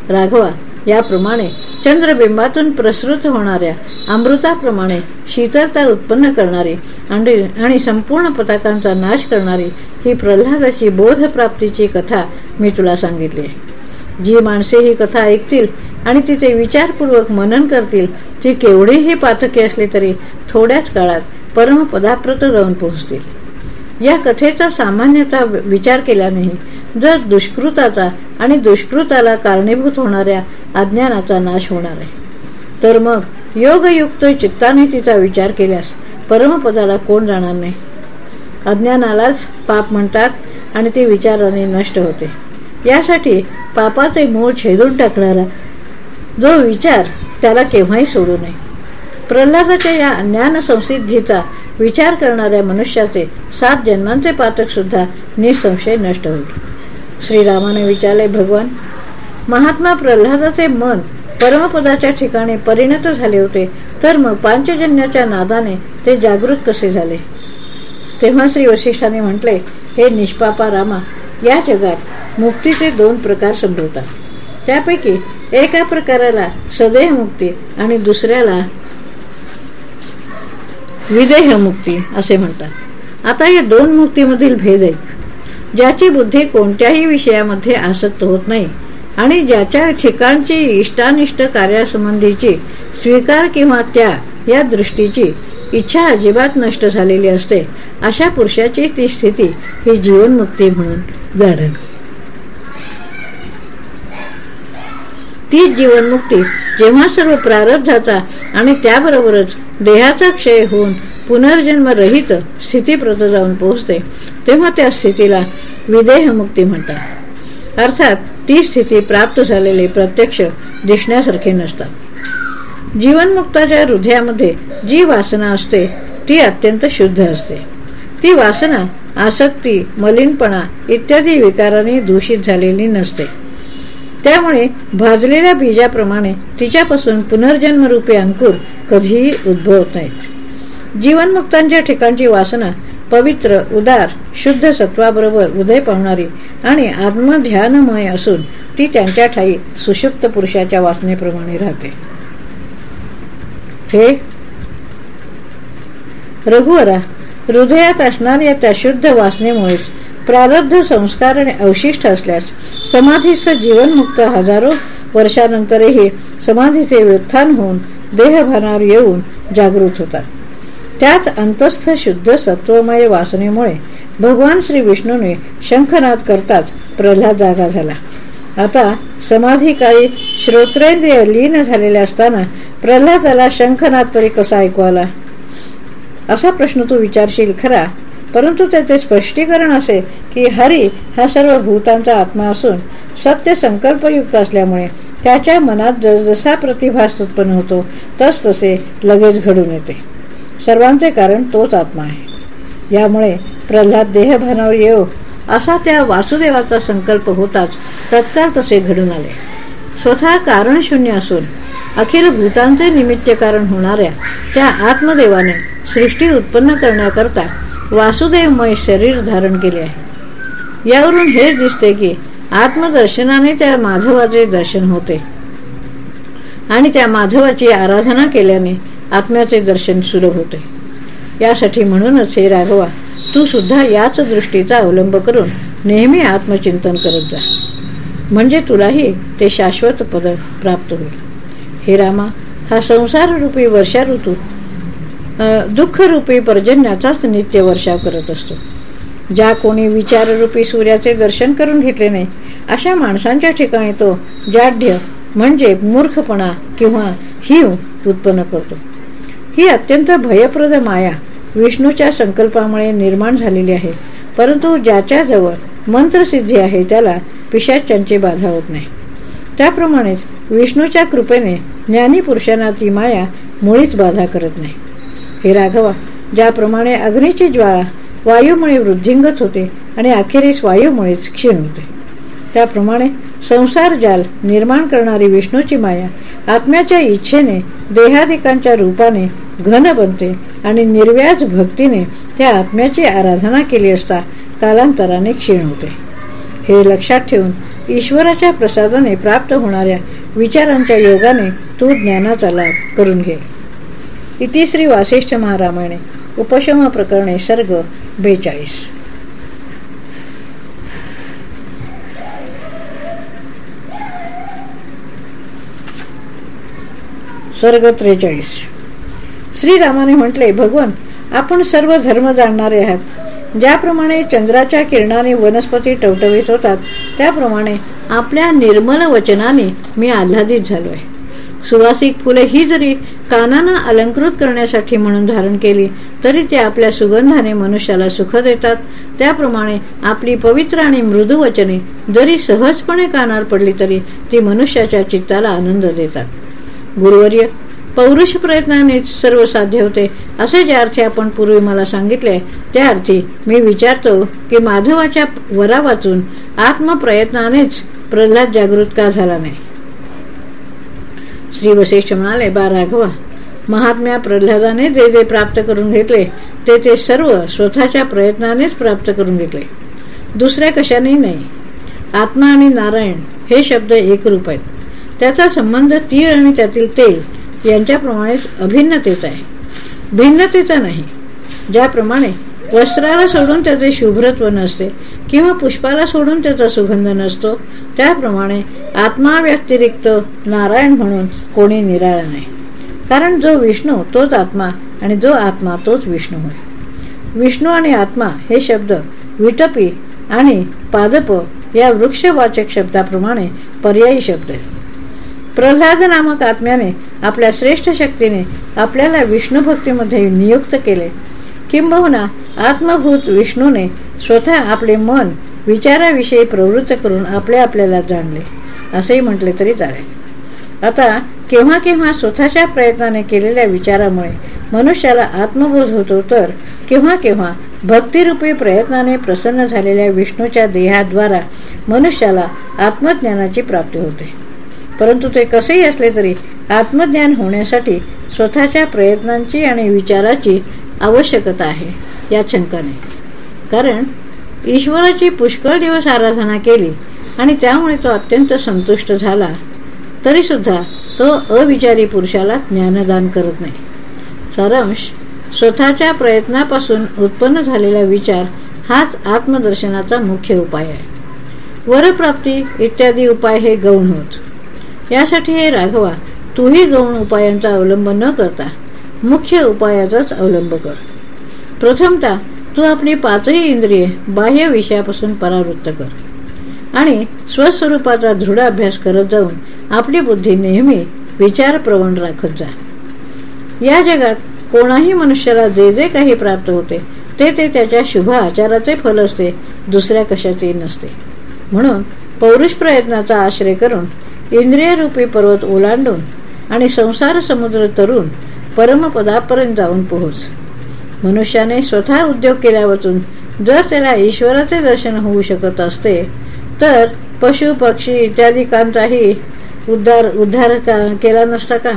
राघवा याप्रमाणे चंद्रबिंबातून प्रसृत होणाऱ्या अमृताप्रमाणे शीतलता उत्पन्न करणारी आणि संपूर्ण पताकांचा नाश करणारी ही प्रल्हादाची बोधप्राप्तीची कथा मी तुला सांगितली जी माणसे ही कथा ऐकतील आणि तिथे विचारपूर्वक मनन करतील ती केवढीही पातके असली तरी थोड्याच काळात परमपदाप्रत जाऊन पोहोचतील. या कथेचा सामान्यतः विचार केल्यानेही जर दुष्कृताचा आणि दुष्कृताला कारणीभूत होणाऱ्या अज्ञानाचा नाश होणार आहे. तर मग योगयुक्त चित्ताने तिचा विचार केल्यास परमपदाला कोण जाणार नाही? अज्ञानालाच पाप म्हणतात आणि ते विचाराने नष्ट होते. यासाठी पापाचे मूळ छेदून टाकणारा जो विचार त्याला केव्हाही सोडू नये. प्रल्हादाच्या या ज्ञान संसिद्धीचा विचार करणाऱ्या मनुष्याचे सात जन्मांचे पातक सुद्धा निसंशय नष्ट होईल. श्रीरामाने विचारले भगवान महात्मा प्रल्हादाचे मन परमपदाच्या ठिकाणी परिणत झाले होते तर मग पांचजन्याच्या नादाने ते जागृत कसे झाले? तेव्हा श्री वशिष्ठाने म्हटले हे निष्पापा रामा या जगात मुक्तीचे दोन प्रकार संभवतात. त्यापैकी एका प्रकाराला सदैव मुक्ती आणि दुसऱ्याला विदेह मुक्ती असे म्हणतात. आता या दोन मुक्तीमधील भेद आहेत ज्याची बुद्धी कोणत्याही विषयामध्ये आसक्त होत नाही आणि ज्याच्या ठिकाणची इष्टानिष्ट कार्यासंबंधीची स्वीकार किंवा त्या या दृष्टीची इच्छा अजिबात नष्ट झालेली असते अशा पुरुषाची ती स्थिती ही जीवनमुक्ती म्हणून जाणवी ती जीवनमुक्ती जेव्हा सर्व प्रारब्धाचा आणि त्याबरोबरच देहाचा क्षय होऊन पुनर्जन्म रहित स्थितीप्रत जाऊन पोहोचते तेव्हा त्या स्थितीला विदेहमुक्ती म्हणतात. अर्थात ती स्थिती प्राप्त झालेले प्रत्यक्ष दिसण्यासारखे नसतात. जीवनमुक्ताच्या हृदयामध्ये जी वासना असते ती अत्यंत शुद्ध असते. ती वासना आसक्ती मलिनपणा इत्यादी विकाराने दूषित झालेली नसते. त्यामुळे भाजलेल्या बीजाप्रमाणे तिच्यापासून पुनर्जन्मरूपी अंकुर कधीही उद्भवत नाहीत. जीवनमुक्तांच्या ठिकाणची वासना पवित्र उदार शुद्ध सत्वाबरोबर उदय पावणारी आणि आत्मध्यानमय असून ती त्यांच्या ठाई सुषुप्त पुरुषाच्या वासनेप्रमाणे राहते. हे रघुवरा हृदयात असणाऱ्या त्या शुद्ध वासनेमुळेच प्रारब्ध संस्कार आणि अवशिष्ट असल्यास समाधीस्थ जीवनमुक्त हजारो वर्षानंतरही समाधीचे व्युत्थान होऊन देहभानावर येऊन जागृत होतात. त्याच अंतस्थ शुद्ध सत्वमय वासनेमुळे भगवान श्री विष्णूने शंखनाद करताच प्रल्हाद जागा झाला. आता समाधी काळी श्रोत्रेंद्रिय लीन झालेले असताना प्रल्हादाला शंखनाद तरी कसा ऐकू आला? असा प्रश्न तू विचारशील खरा परंतु त्याचे स्पष्टीकरण असे की हरी हा सर्व भूतांचा आत्मा असून सत्य संकल्पयुक्त असल्यामुळे त्याच्या मनात जसजसा प्रतिभास उत्पन्न होतो तस तसे लगेच घडून येते. सर्वांचे कारण तोच आत्मा आहे. यामुळे प्रल्हाद देहभानावर येऊ असा त्या वासुदेवाचा संकल्प होताच तत्काळ तसे घडून आले. स्वतः कारण शून्य असून अखिल भूतांचे निमित्त कारण होणाऱ्या त्या आत्मदेवाने सृष्टी उत्पन्न करण्याकरता वासुदेवमय शरीर धारण केले आहे. यावरून हेच दिसते की आत्मदर्शनाने त्या माधवाचे दर्शन होते. आणि त्या माधवाची आराधना केल्याने आत्म्याचे दर्शन सुलभ होते. यासाठी म्हणूनच हे राघवा तू सुद्धा याच दृष्टीचा अवलंब करून नेहमी आत्मचिंतन करत जा. म्हणजे तुलाही ते शाश्वत पद प्राप्त होईल. हे रामा हा संसार रूपी वर्षा ऋतू दुःखरूपी पर्जन्याचाच नित्य वर्षाव करत असतो. ज्या कोणी विचाररूपी सूर्याचे दर्शन करून घेतले नाही अशा माणसांच्या ठिकाणी तो जाढ्य म्हणजे मूर्खपणा किंवा हिव उत्पन्न करतो. ही अत्यंत भयप्रद माया विष्णूच्या संकल्पामुळे निर्माण झालेली आहे परंतु ज्याच्याजवळ मंत्रसिद्धी आहे त्याला पिशाच्यांची बाधा होत नाही. त्याप्रमाणेच विष्णूच्या कृपेने ज्ञानी पुरुषांना ती माया मुळीच बाधा करत नाही. हे राघवा ज्याप्रमाणे अग्नीची ज्वाळा वायूमुळे वृद्धिंगत होते आणि अखेरीस वायूमुळेच क्षीण होते. त्याप्रमाणे संसार जाल निर्माण करणारी विष्णूची माया आत्म्याच्या इच्छेने देहादिकांच्या रूपाने घन बनते आणि निर्व्याज भक्तीने त्या आत्म्याची आराधना केली असता कालांतराने क्षीण होते. हे लक्षात ठेवून ईश्वराच्या प्रसादाने प्राप्त होणाऱ्या विचारांच्या योगाने तू ज्ञानाचा लाभ करून घे. इतिश्री वासिष्ठ महारामाने उपशम प्रकरणे सर्ग बेचाळीस. सर्ग त्रेचाळीस. श्रीरामाने म्हटले भगवान आपण सर्व धर्म जाणणारे आहात. ज्याप्रमाणे चंद्राच्या किरणाने वनस्पती टवटवीत होतात त्याप्रमाणे आपल्या निर्मल वचनाने मी आल्हादित झालोय. सुवासिक फुले ही जरी कानांना अलंकृत करण्यासाठी म्हणून धारण केली तरी ते आपल्या सुगंधाने मनुष्याला सुख देतात. त्याप्रमाणे आपली पवित्र आणि मृदू वचने जरी सहजपणे कानावर पडली तरी ती मनुष्याच्या चित्ताला आनंद देतात. गुरुवर्य पौरुष प्रयत्नाने सर्व साध्य होते. असे जे अर्थी आपण पूर्वी मला सांगितले त्या अर्थी मी विचारतो की माधवाच्या वरा वाचून आत्मप्रयत्नानेच प्रल्हाद जागृत का झाला नाही? श्री वशिष्ठ म्हणाले बा राघवा महात्म्या प्रल्हादाने जे जे प्राप्त करून घेतले ते ते सर्व स्वतःच्या प्रयत्नानेच प्राप्त करून घेतले. दुसऱ्या कशानेही नाही. आत्मा आणि नारायण हे शब्द एकरूप आहेत. त्याचा संबंध तीळ आणि त्यातील तेल यांच्याप्रमाणेच अभिन्नतेचा आहे. भिन्नतेचा नाही. ज्याप्रमाणे वस्त्राला सोडून त्याचे शुभ्रत्व नसते किंवा पुष्पाला सोडून त्याचा सुगंध नसतो. त्याप्रमाणे आत्मा व्यतिरिक्त नारायण म्हणून कोणी निराळा नाही. कारण जो विष्णू तोच आत्मा आणि जो आत्मा तोच विष्णू होय. विष्णू आणि आत्मा हे शब्द विटपी आणि पादप या वृक्षवाचक शब्दाप्रमाणे पर्यायी शब्द आहेत. प्रल्हाद नामक आत्म्याने आपल्या श्रेष्ठ शक्तीने आपल्याला विष्णू भक्तीमध्ये नियुक्त केले. किंबहुना आत्मभूत विष्णूने स्वतः आपले मन विचाराविषयी प्रवृत्त करून आपले आपल्याला जाणले. असेही म्हटले तरी चालेल. आता केव्हा केव्हा स्वतःच्या प्रयत्नाने केलेल्या विचारामुळे मनुष्याला आत्मबोध होतो तर केव्हा केव्हा भक्तिरूपी प्रयत्नाने प्रसन्न झालेल्या विष्णूच्या देहाद्वारा मनुष्याला आत्मज्ञानाची प्राप्ती होते. परंतु ते कसेही असले तरी आत्मज्ञान होण्यासाठी स्वतःच्या प्रयत्नांची आणि विचाराची आवश्यकता आहे या शंकाने. कारण ईश्वराची पुष्कळ दिवस आराधना केली आणि त्यामुळे तो अत्यंत संतुष्ट झाला. तरी सुद्धा तो अविचारी पुरुषाला ज्ञानदान करत नाही. सारांश स्वतःच्या प्रयत्नापासून उत्पन्न झालेला विचार हाच आत्मदर्शनाचा मुख्य उपाय आहे. वरप्राप्ती इत्यादी उपाय हे गौण होत. यासाठी हे राघवा तूही गौण उपायांचा अवलंब न करता मुख्य उपायाचाच अवलंब कर. प्रथमतः तू आपली पाचही इंद्रिये बाह्य विषयापासून परावृत्त कर. आणि स्वस्वरूपाचा दृढ अभ्यास करत जाऊन आपली बुद्धी नेहमी विचारप्रवण राखत जा. या जगात कोणाही मनुष्याला जे जे काही प्राप्त होते ते ते त्याच्या शुभ आचाराचे फल असते दुसऱ्या कशाचे नसते. म्हणून पौरुष प्रयत्नाचा आश्रय करून इंद्रियरूपी पर्वत ओलांडून आणि संसार समुद्र तरुण परमपदापर्यंत जाऊन पोहोच. मनुष्याने स्वतः उद्योग केल्यावरून जर त्याला ईश्वराचे दर्शन होऊ शकत असते तर पशु पक्षी इत्यादिकांचाही उद्धार उद्धार केला नसता का?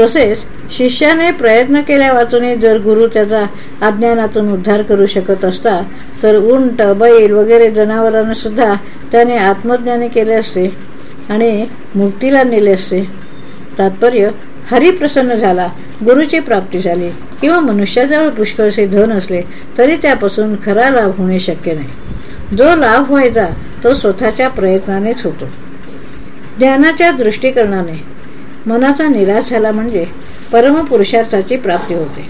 तसेच शिष्याने प्रयत्न केल्या वाचून जर गुरु त्याचा अज्ञानातून उद्धार करू शकत असता तर उंट बैल वगैरे जनावरांना सुद्धा त्याने आत्मज्ञानी केले असते आणि मुक्तीला नेले असते. तात्पर्य हरी प्रसन्न झाला गुरुची प्राप्ती झाली किंवा मनुष्याजवळ पुष्कळसे धन असले तरी त्यापासून खरा लाभ होणे शक्य नाही. जो लाभ व्हायचा तो स्वतःच्या प्रयत्नानेच होतो. ध्यानाच्या दृष्टीकरणाने मनाचा निराश झाला म्हणजे परमपुरुषार्थाची प्राप्ती होते.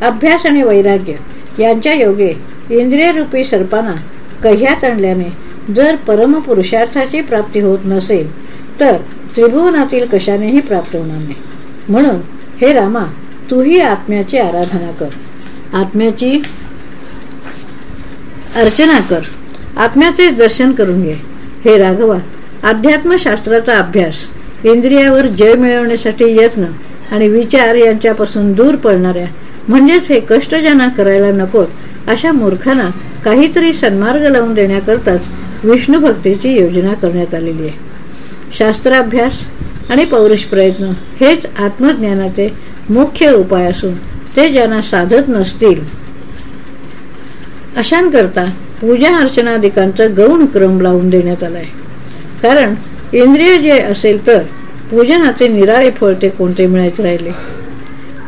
अभ्यास आणि वैराग्य यांच्या योगे इंद्रियरूपी सर्पांना कह्यात आणल्याने जर परमपुरुषार्थाची प्राप्ती होत नसेल तर त्रिभुवनातील कशानेही प्राप्त होणार नाही. म्हणून हे रामा तूही आत्म्याची आराधना कर. आत्म्याची अर्चना कर. आत्म्याचे दर्शन करून घे. हे राघवा अध्यात्मशास्त्राचा अभ्यास. इंद्रियावर जय मिळवण्यासाठी यत्न आणि विचार यांच्यापासून दूर पडणाऱ्या म्हणजेच हे कष्ट ज्यांना करायला नकोत अशा मूर्खांना काहीतरी सन्मार्ग लावून देण्याकरताच विष्णू भक्तीची योजना करण्यात आलेली आहे. शास्त्राभ्यास आणि पौरुष प्रयत्न. हेच आत्मज्ञानाचे मुख्य उपाय असून ते ज्यांना साधत नसतील. अशांकरता पूजा अर्चनादिकांचा गौण क्रम लावून देण्यात आलाय. कारण इंद्रिय जे असेल तर पूजनाचे निराळे फळ ते कोणते मिळायचे राहिले?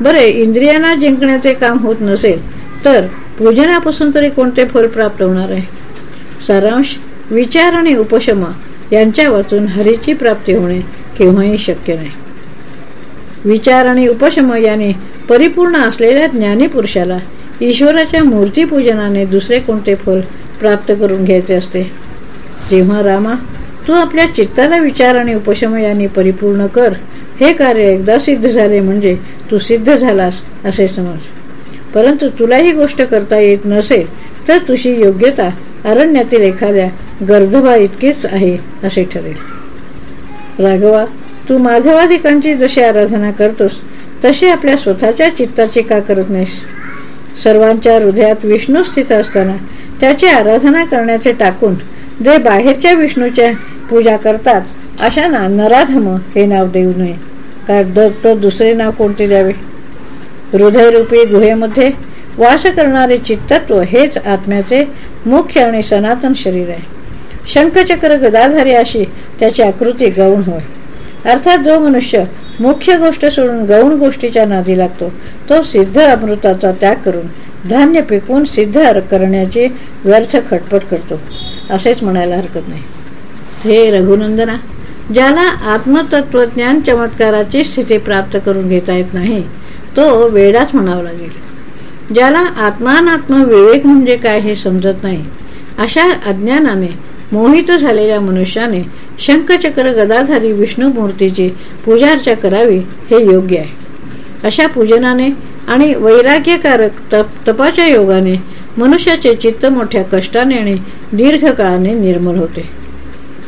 बरे इंद्रियांना जिंकण्याचे काम होत नसेल तर पूजनापासून तरी कोणते फळ प्राप्त होणार आहे? सारांश विचार आणि उपशमा यांच्या वाचून हरीची प्राप्ती होणे केव्हाही शक्य नाही. विचार आणि उपशम याने परिपूर्ण असलेल्या ज्ञानी पुरुषाला ईश्वराच्या मूर्तीपूजनाने दुसरे कोणते फल प्राप्त करून घ्यायचे असते? जेव्हा रामा तू आपल्या चित्ताला विचार आणि उपशम यांनी परिपूर्ण कर हे कार्य एकदा सिद्ध झाले म्हणजे तू सिद्ध झालास असे समज. परंतु तुला ही गोष्ट करता येत नसेल तर तुझी योग्यता अरण्यातील एखाद्या गर्धबा इतकीच आहे असे ठरेल. राघवा तू माधवाधिकांची जशी आराधना करतोस तशी आपल्या स्वतःच्या चित्ताची का करत नाहीस? सर्वांच्या हृदयात विष्णू स्थित असताना त्याची आराधना करण्याचे टाकून जे बाहेरच्या विष्णूच्या पूजा करतात अशांना नराधम हे नाव देऊ नये. का तर दुसरे नाव कोणते द्यावे? हृदयरूपी गुहेमध्ये वास करणारे चित्तत्व हेच आत्म्याचे मुख्य आणि सनातन शरीर आहे. शंखचक्र गदाधारी अशी त्याची आकृती गौण होय. अर्थात जो मनुष्य मुख्य गोष्ट सोडून गौण गोष्टीच्या नादी लागतो तो सिद्ध अमृताचा त्याग करून धान्य पिकवून सिद्ध करण्याची व्यर्थ खटपट करतो. असेच म्हणायला हरकत नाही. हे रघुनंदना ज्याला आत्मतत्वज्ञान चमत्काराची स्थिती प्राप्त करून घेता येत नाही तो वेडाच म्हणावा लागेल. ज्याला आत्मानात्म विवेक म्हणजे काय हे समजत नाही. अशा अज्ञानाने मोहित झालेल्या मनुष्याने शंखचक्र गदाधारी विष्णू मूर्तीची पूजार्चा करावी हे योग्य आहे. अशा पूजनाने आणि वैराग्यकारक तप तपाच्या योगाने मनुष्याचे चित्त मोठ्या कष्टाने आणि दीर्घकाळाने निर्मल होते.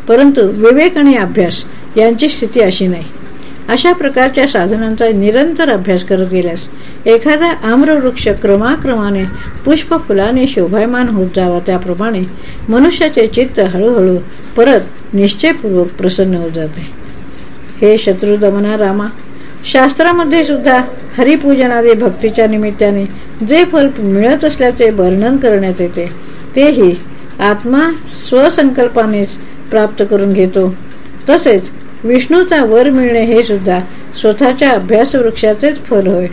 परंतु विवेक आणि अभ्यास यांची स्थिती अशी नाही. अशा प्रकारच्या साधनांचा निरंतर अभ्यास करत गेल्यास एखादा आम्रवृक्ष क्रमाक्रमाने पुष्प फुलाने शोभायमान होत जावा त्याप्रमाणे मनुष्याचे चित्त हळूहळू परत निश्चयपूर्वक प्रसन्न होत जाते. हे शत्रुदमना रामा. शास्त्रामध्ये सुद्धा हरिपूजनादी भक्तीच्या निमित्ताने जे फल मिळत असल्याचे वर्णन करण्यात येते तेही आत्मा स्वसंकल्पानेच प्राप्त करून घेतो. तसेच विष्णूचा वर मिळणे हे सुद्धा स्वतःच्या अभ्यास वृक्षाचेच फल होय.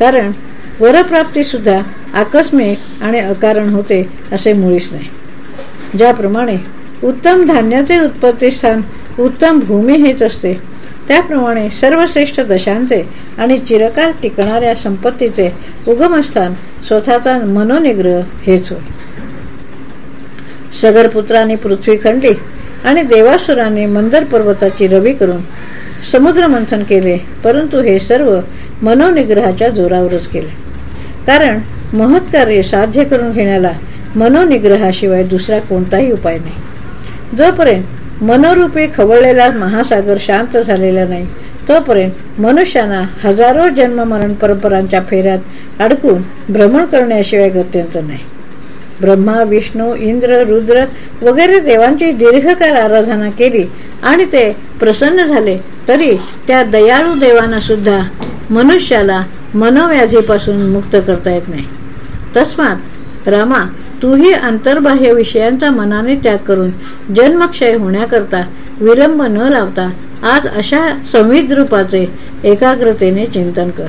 कारण वरप्राप्ती सुद्धा आकस्मिक आणि अकारण होते असे मुळीच नाही. ज्याप्रमाणे उत्तम धान्याचे उत्पत्ती स्थान उत्तम भूमी हेच असते त्याप्रमाणे सर्वश्रेष्ठ दशांचे आणि चिरकाल टिकणाऱ्या संपत्तीचे उगमस्थान स्वतःचा मनोनिग्रह हेच होय. सगरपुत्राने पृथ्वी खंडली आणि देवासुराने मंदर पर्वताची रवी करून समुद्र मंथन केले परंतु हे सर्व मनोनिग्रहाच्या जोरावरच केले. कारण महत्कार्य साध्य करून घेण्याला मनोनिग्रहाशिवाय दुसरा कोणताही उपाय नाही. जोपर्यंत मनोरूपी खवळलेला महासागर शांत झालेला नाही तोपर्यंत मनुष्याना हजारो जन्म मरण परंपरांच्या फेऱ्यात अडकून भ्रमण करण्याशिवाय गत्यंत नाही. ब्रह्मा विष्णू इंद्र रुद्र वगैरे देवांची दीर्घकाळ आराधना केली आणि ते प्रसन्न झाले. तरी त्या दयाळू देवांना सुद्धा मनुष्याला मनोव्याधीपासून मुक्त करता येत नाही. तस्मात रामा तूही अंतर्बाह्य विषयांचा मनाने त्याग करून जन्मक्षय होण्याकरता विलंब न लावता आज अशा संविध रूपाचे एकाग्रतेने चिंतन कर.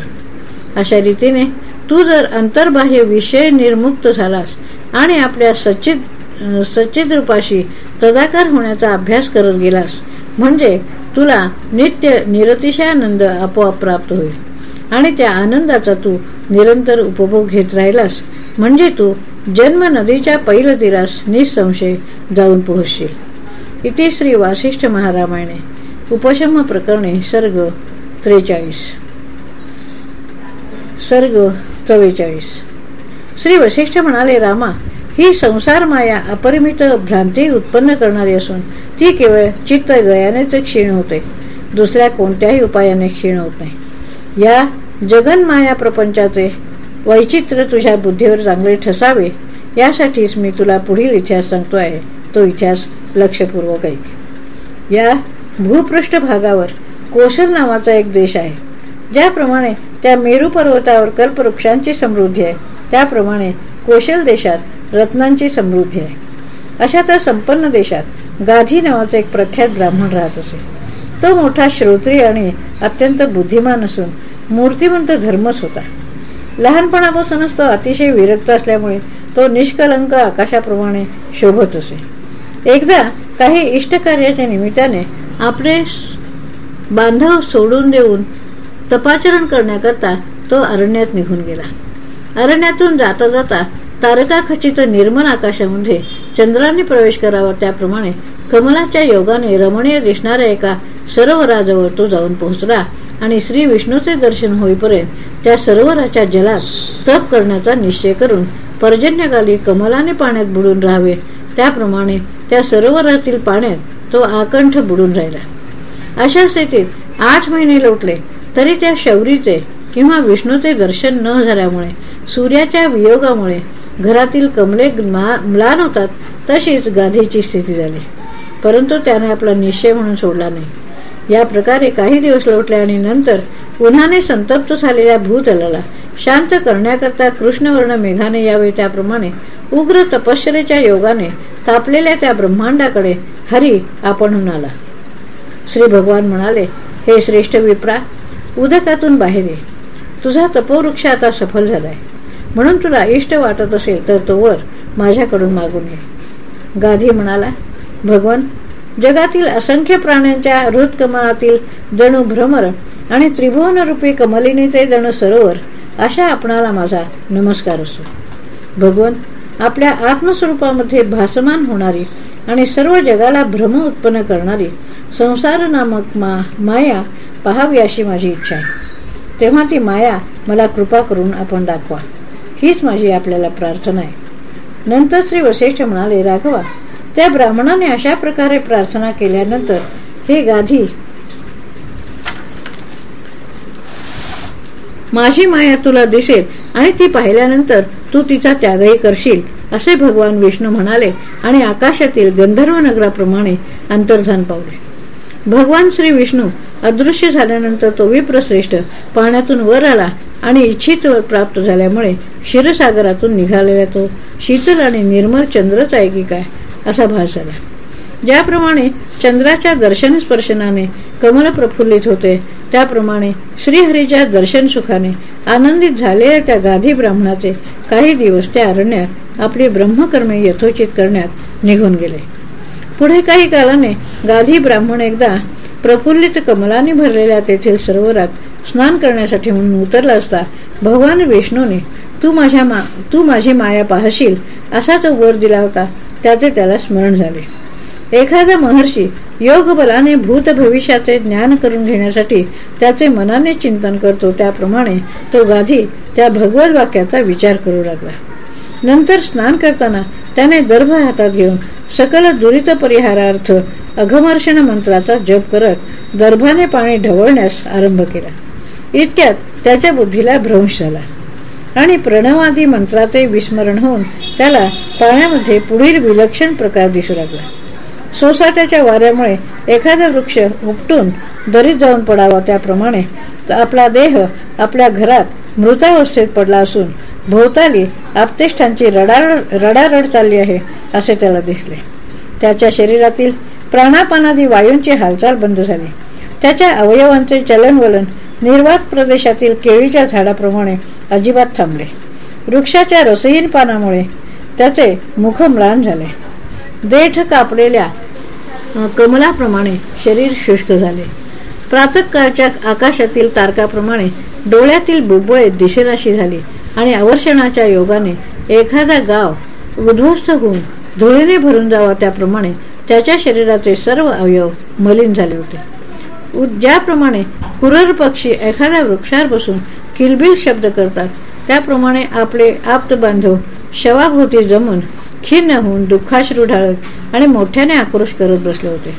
अशा रीतीने तू जर अंतर्बाह्य विषय निर्मुक्त झालास आणि आपल्या सचित सचित रूपाशी तदाकार होण्याचा अभ्यास करत गेलास म्हणजे तुला नित्य निरतिशयानंद आपोआप प्राप्त होईल. आणि त्या आनंदाचा तू निरंतर उपभोग घेत राहिलास म्हणजे तू जन्म नदीच्या पैल तीरास निसंशय जाऊन पोहोचशील. इथे श्री वासिष्ठ महारामायणे उपशम प्रकरणे सर्ग त्रेचाळीस. सर्ग चव्वेचाळीस. श्री वशिष्ठ म्हणाले रामा ही संसार माया अपरिमित भ्रांती उत्पन्न करणारी असून ती केवळ चित्त गयानेच क्षीण होते. दुसऱ्या कोणत्याही उपायाने क्षीण होत नाही. या जगन माया प्रपंचाचे वैचित्र्य तुझ्या बुद्धीवर चांगले ठसावे यासाठीच मी तुला पुढील इतिहास सांगतो आहे तो इतिहास लक्षपूर्वक ऐक. या भूपृष्ठ भागावर कोशल नावाचा एक देश आहे. ज्याप्रमाणे त्या मेरू पर्वतावर कल्पवृक्षांची समृद्धी आहे त्याप्रमाणे कोशल देशात रत्नांची समृद्धी आहे. अशा त्या संपन्न देशात गाधी नावाचा एक प्रख्यात ब्राह्मण राहत असे. तो मोठा श्रोत्री आणि अत्यंत बुद्धिमान असून मूर्तिमंत धर्मच होता. लहानपणापासूनच तो अतिशय विरक्त असल्यामुळे तो निष्कलंक आकाशाप्रमाणे शोभत असे. एकदा काही इष्टकार्याच्या निमित्ताने आपले बांधव सोडून देऊन तपाचरण करण्याकरता तो अरण्यात निघून गेला. अरण्यातून जाता जाता तारका खचित निर्मल आकाशामध्ये चंद्राने प्रवेश करावा त्याप्रमाणे कमलाच्या योगाने रमणीय दिसणाऱ्या एका सरोवराजवळ तो जाऊन पोहोचला आणि श्री विष्णूचे दर्शन होईपर्यंत त्या सरोवराच्या जलात तप करण्याचा निश्चय करून पर्जन्यकाली कमलाने पाण्यात बुडून राहावे. त्याप्रमाणे त्या सरोवरातील पाण्यात तो आकंठ बुडून राहिला. अशा स्थितीत आठ महिने लोटले. तरी त्या शौरीचे किंवा विष्णूचे दर्शन न झाल्यामुळे सूर्याच्या वियोगामुळे घरातील कमले म्लान होतात तशीच गाधीची स्थिती झाली. परंतु त्याने आपला निश्चय म्हणून सोडला नाही. या प्रकारे काही दिवस लोटले आणि नंतर उन्हाने संतप्त झालेल्या भूतलाला शांत करण्याकरता कृष्णवर्ण मेघाने यावे त्याप्रमाणे उग्र तपश्चरेच्या योगाने तापलेल्या त्या ब्रह्मांडाकडे हरी आपण आला. श्री भगवान म्हणाले हे श्रेष्ठ विप्रा उदकातून बाहेर ये. तुझा तपोवृक्ष आता सफल झालाय. म्हणून तुला इष्ट वाटत असेल तर तो वर माझ्याकडून मागून ये. गाधी म्हणाला भगवान जगातील असंख्य प्राण्यांच्या हृदकमळातील जणू भ्रमर आणि त्रिभुवन रूपी कमलिनीचे जणू सरोवर अशा आपणाला माझा नमस्कार असो. भगवान आपल्या आत्मस्वरूपामध्ये भासमान होणारी आणि सर्व जगाला भ्रम उत्पन्न करणारी संसार नामक मा माया पहावी अशी माझी इच्छा आहे. तेव्हा ती माया मला कृपा करून आपण दाखवा. हीच माझी आपल्याला प्रार्थना आहे. नंतर श्री वशिष्ठ म्हणाले राघवा त्या ब्राह्मणाने अशा प्रकारे प्रार्थना केल्यानंतर हे गाधी माझी माया तुला दिसेल आणि ती पाहिल्यानंतर तू तिचा त्यागही करशील असे भगवान विष्णू म्हणाले आणि आकाशातील गंधर्व नगराप्रमाणे अंतर्धान पावले. भगवान श्री विष्णू अदृश्य झाल्यानंतर तो विप्रश्रेष्ठ पाण्यातून वर आला आणि इच्छित प्राप्त झाल्यामुळे क्षीरसागरातून निघालेला तो शीतल आणि निर्मल चंद्रच आहे की काय असा भास झाला. ज्याप्रमाणे चंद्राच्या दर्शन स्पर्शनाने कमल प्रफुल्लित होते त्याप्रमाणे श्रीहरीच्या दर्शन सुखाने आनंदित झालेल्या त्या गाधी ब्राह्मणाचे काही दिवस त्या अरण्यात आपली ब्रह्मकर्मे यथोचित करण्यात निघून गेले. पुढे काही कालाने गाधी ब्राह्मण एकदा प्रफुल्लित कमलाने भरलेल्या तेथील सरोवरात स्नान करण्यासाठी म्हणून उतरला असता भगवान विष्णूने तू माझ्या मा तू माझी माया पाहशील असा तो वर दिला होता त्याचे त्याला स्मरण झाले. एखादा महर्षी योग बलाने भूत भविष्याचे ज्ञान करून घेण्यासाठी त्याचे मनाने चिंतन करतो त्याप्रमाणे तो गाधी त्या भगवत वाक्याचा विचार करू लागला. नंतर स्नान करताना त्याने दर्भ हातात घेऊन सकल दुरित परिहारार्थ अघमर्षण मंत्राचा जप करत दर्भाने पाणी ढवळण्यास आरंभ केला. इतक्यात त्याच्या बुद्धीला भ्रंश झाला आणि प्रणवादी मंत्राचे विस्मरण होऊन त्याला पाण्यामध्ये पुढील विलक्षण प्रकार दिसू लागला. सोसाट्याच्या वाऱ्यामुळे एखादा वृक्ष उपटून दरीत जाऊन पडावा त्याप्रमाणे आपला देह आपल्या घरात मृतावस्थेत पडला असून भोवताली आपतेष्ठांची रडारड रडारड चालली आहे असे त्याला दिसले. त्याच्या शरीरातील प्राणापानादी वायूंची हालचाल बंद झाली. त्याच्या अवयवांचे चलनवलन निर्वात प्रदेशातील केळीच्या झाडाप्रमाणे अजिबात थांबले. वृक्षाच्या रसहीन पानामुळे त्याचे मुख म्लान झाले. देठ कापलेल्या कमलाप्रमाणे शरीर शुष्क झाले. प्रातकाळच्या आकाशातील तारकाप्रमाणे डोळ्यातील बुबळे दिशेराशी झाली आणि अवर्षणाच्या योगाने एखादा गाव उद्ध्वस्त होऊन धुळीने भरून जावा त्याप्रमाणे त्याच्या शरीराचे सर्व अवयव मलिन झाले होते. ज्याप्रमाणे कुरर पक्षी एखाद्या वृक्षावर बसून किलबिल शब्द करतात त्याप्रमाणे आपले आप्त बांधव शवाभोवती जमून खिन्न होऊन दुःखाश्रू ढाळत आणि मोठ्याने आक्रोश करत बसले होते.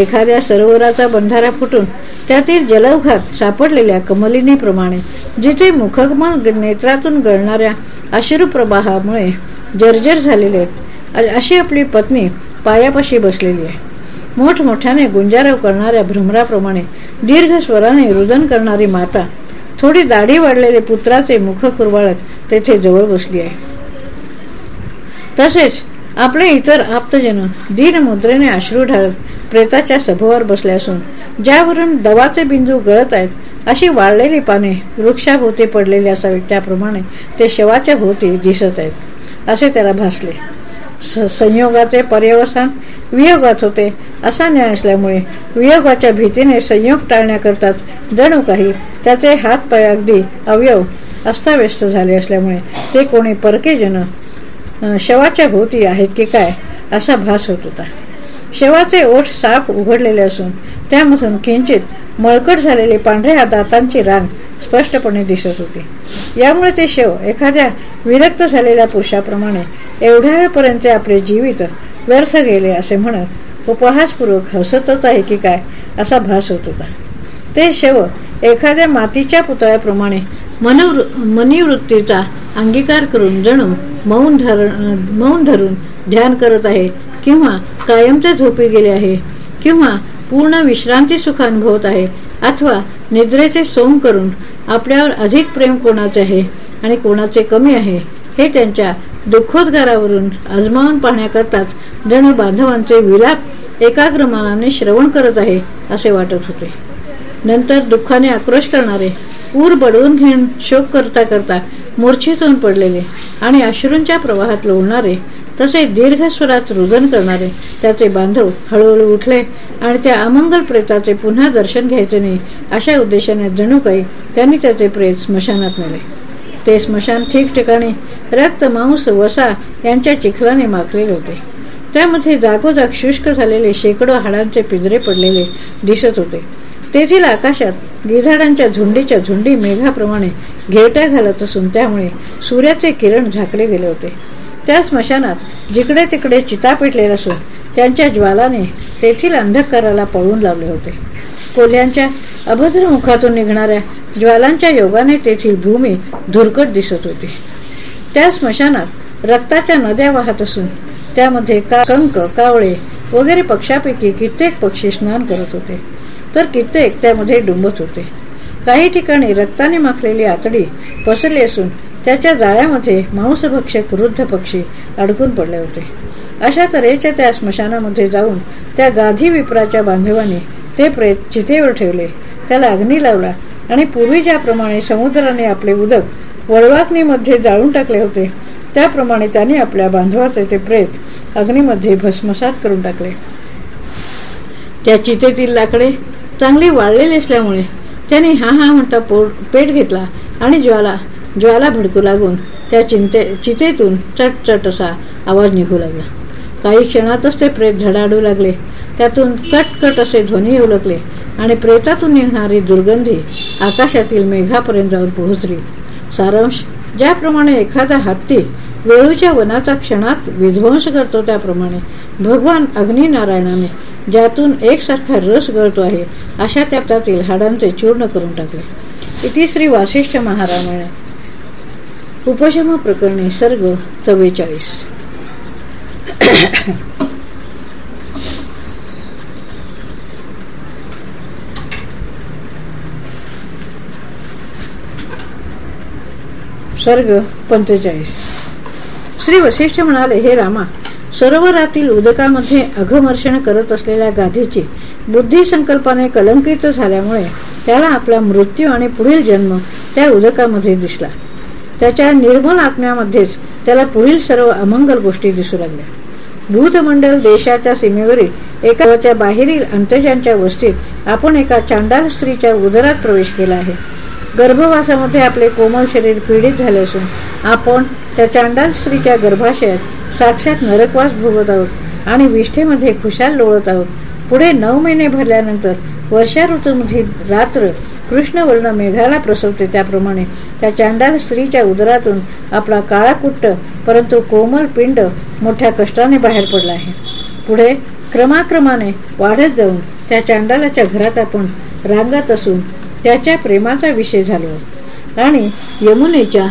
एखाद्या सरोवराचा बंधारा फुटून त्यातील जलौघात सापडलेल्या कमलिनीप्रमाणे जिथे मुखगमन नेत्रातून गळणाऱ्या अश्रुप्रवाहामुळे जर्जर झालेले अशी आपली पत्नी पायापाशी बसलेली आहे. मोठमोठ्याने गुंजारव करणाऱ्या भ्रमराप्रमाणे दीर्घ स्वराने रुदन करणारी माता थोडी दाढी वाढलेले पुत्राचे मुख कुरवाळत तेथे जवळ बसली आहे. तसेच आपले इतर आप्तजन दीन मुद्रेने अश्रू ढाळत प्रेताच्या सभोवर बसले असून ज्यावरून दवाचे बिंदू गळत आहेत अशी वाळलेली पाने वृक्षाभोवती पडलेली असावी त्याप्रमाणे ते शवाच्या भोवती दिसत आहेत असे त्याला भासले. संयोगाचे पर्यवसान वियोगात होते असा न्याय असल्यामुळे वियोगाच्या भीतीने संयोग टाळण्याकरताच जणू काही त्याचे हातपाय अगदी अवयव अस्ताव्यस्त झाले असल्यामुळे ते कोणी परके जन शवाच्या भोवती आहेत की काय असा भास होत होता. शवाचे ओठ साफ उघडलेले असून त्यामधून किंचित मळकट झालेली पांढऱ्या दातांची रांग स्पष्टपणे दिसत होती. यामुळे ते शव एखाद्या विरक्त झालेल्या पुरुषाप्रमाणे एवढ्या वेळपर्यंत आपले जीवित व्यर्थ गेले असे म्हणत उपहासपूर्वक हसतच आहे की काय असा भास होत होता. ते शव एखाद्या मातीच्या पुतळ्याप्रमाणे मनिवृत्तीचा अंगीकार करून जणू मौन धरण मौन धरून ध्यान करत आहे किंवा कायमच्या झोपी गेले आहे किंवा पूर्ण विश्रांती सुख अनुभवत आहे अथवा निद्रेचे सोम करून आपल्यावर अधिक प्रेम कोणाचे आहे आणि कोणाचे कमी आहे हे त्यांच्या दुःखोद्गारावरून आजमावून पाहण्याकरताच जणू बांधवांचे विलाप एकाग्र मनाने श्रवण करत आहे असे वाटत होते. नंतर दुःखाने आक्रोश करणारे पूर बडवून घेऊन शोक करता करता मूर्छित होऊन पडलेले आणि अश्रूंच्या प्रवाहात लोळणारे तसे दीर्घ स्वरात रुदन करणारे त्याचे बांधव हळूहळू उठले आणि त्या अमंगल प्रेताचे पुन्हा दर्शन घ्यायचे नाही अशा उद्देशाने जणू काही त्यांनी त्याचे प्रेत स्मशानात नेले. ते स्मशान ठिकठिकाणी रक्त मांस वसा यांच्या चिखलाने माखलेले होते. त्यामध्ये जागोजाग शुष्क झालेले शेकडो हाडांचे पिंजरे पडलेले दिसत होते. तेथील आकाशात गिधाडांच्या झुंडीच्या झुंडी मेघाप्रमाणे घेरट्या घालत असून त्यामुळे सूर्याचे किरण झाकले गेले होते. त्या स्मशानात जिकडे तिकडे चिता पेटलेला असून त्यांच्या ज्वालाने तेथील अंधकाराला पळून लावले होते. कोल्ह्यांच्या अभद्र मुखातून निघणाऱ्या ज्वालांच्या योगाने तेथील भूमी धुरकट दिसत होती. त्या स्मशानात रक्ताच्या नद्या वाहत असून त्यामध्ये का कंक कावळे वगैरे पक्षापैकी कित्येक पक्षी स्नान करत होते. तर कित्येक त्यामध्ये डुंबत होते. काही ठिकाणी रक्ताने माखलेली आतडी पसरली असून त्याच्या जाळ्यामध्ये मांसभक्षक वृद्ध पक्षी अडकून पडले होते. अशा तऱ्हेच्या त्या स्मशानामध्ये जाऊन त्या गाधी विप्राच्या बांधवाने ते प्रेत चितेवर ठेवले. त्याला अग्नी लावला आणि पूर्वी ज्याप्रमाणे समुद्राने आपले उदक वळवाग्नीमध्ये जाळून टाकले होते त्याप्रमाणे त्याने आपल्या बांधवाचे ते प्रेत अग्नीमध्ये भस्मसात करून टाकले. त्या चितेतील लाकडे चांगली वाळलेली असल्यामुळे त्याने हा हा म्हणता पेट घेतला आणि ज्वाला ज्वाला भडकू लागून त्या चिंते चितेतून चट असा आवाज निघू लागला. काही क्षणातच ते प्रेत झडाडू लागले. त्यातून कटकट असे ध्वनी येऊ लागले आणि प्रेतातून निघणारी दुर्गंधी आकाशातील मेघापर्यंत जाऊन पोहोचली. सारांश ज्याप्रमाणे एखादा हत्ती वेळूच्या वनाचा क्षणात विध्वंस करतो त्याप्रमाणे. भगवान अग्निनारायणाने ज्यातून एकसारखा रस गळतो आहे अशा त्यातील हाडांचे चूर्ण करून टाकले. इथे श्री वासिष्ठ महारामाने उपशम प्रकरणी सर्ग चव्वेचाळीस. सर्ग पंचेचाळीस. श्री वशिष्ठ म्हणाले हे रामा सरोवरातील उदकामध्ये अघमर्षण करत असलेल्या गाधीची बुद्धी संकल्पाने कलंकित झाल्यामुळे त्याला आपला मृत्यू आणि पुढील जन्म त्या उदकामध्ये दिसला. त्याच्या निर्मल आत्म्यामध्येच त्याला पुढील सर्व अमंगल गोष्टी दिसू लागल्या. भूतमंडल देशाच्या सीमेवरील एका बाहेरील अंतजांच्या वस्तीत आपण एका चांडाल स्त्रीच्या उदरात प्रवेश केला आहे. गर्भवासामध्ये आपले कोमल शरीर पीडित झाले असून आपण त्या चांडाल स्त्रीच्या गर्भाशयात साक्षात नरकवास भोगत आहोत आणि विष्ठेमध्ये खुशाल लोळत आहोत. पुढे नऊ महिने भरल्यानंतर वर्षा ऋतूमधील रात्र कृष्णवर्ण मेघाला प्रसवते. त्याप्रमाणे त्या चांडाल स्त्रीच्या उदरातून आपला काळा कुट्ट परंतु कोमल पिंड मोठ्या कष्टाने बाहेर पडला आहे. पुढे क्रमाक्रमाने वाढत जाऊन त्या चांडालाच्या घरात आपण रांगत असून त्याच्या प्रेमाचा विषय झालो आणि यमुनेच्या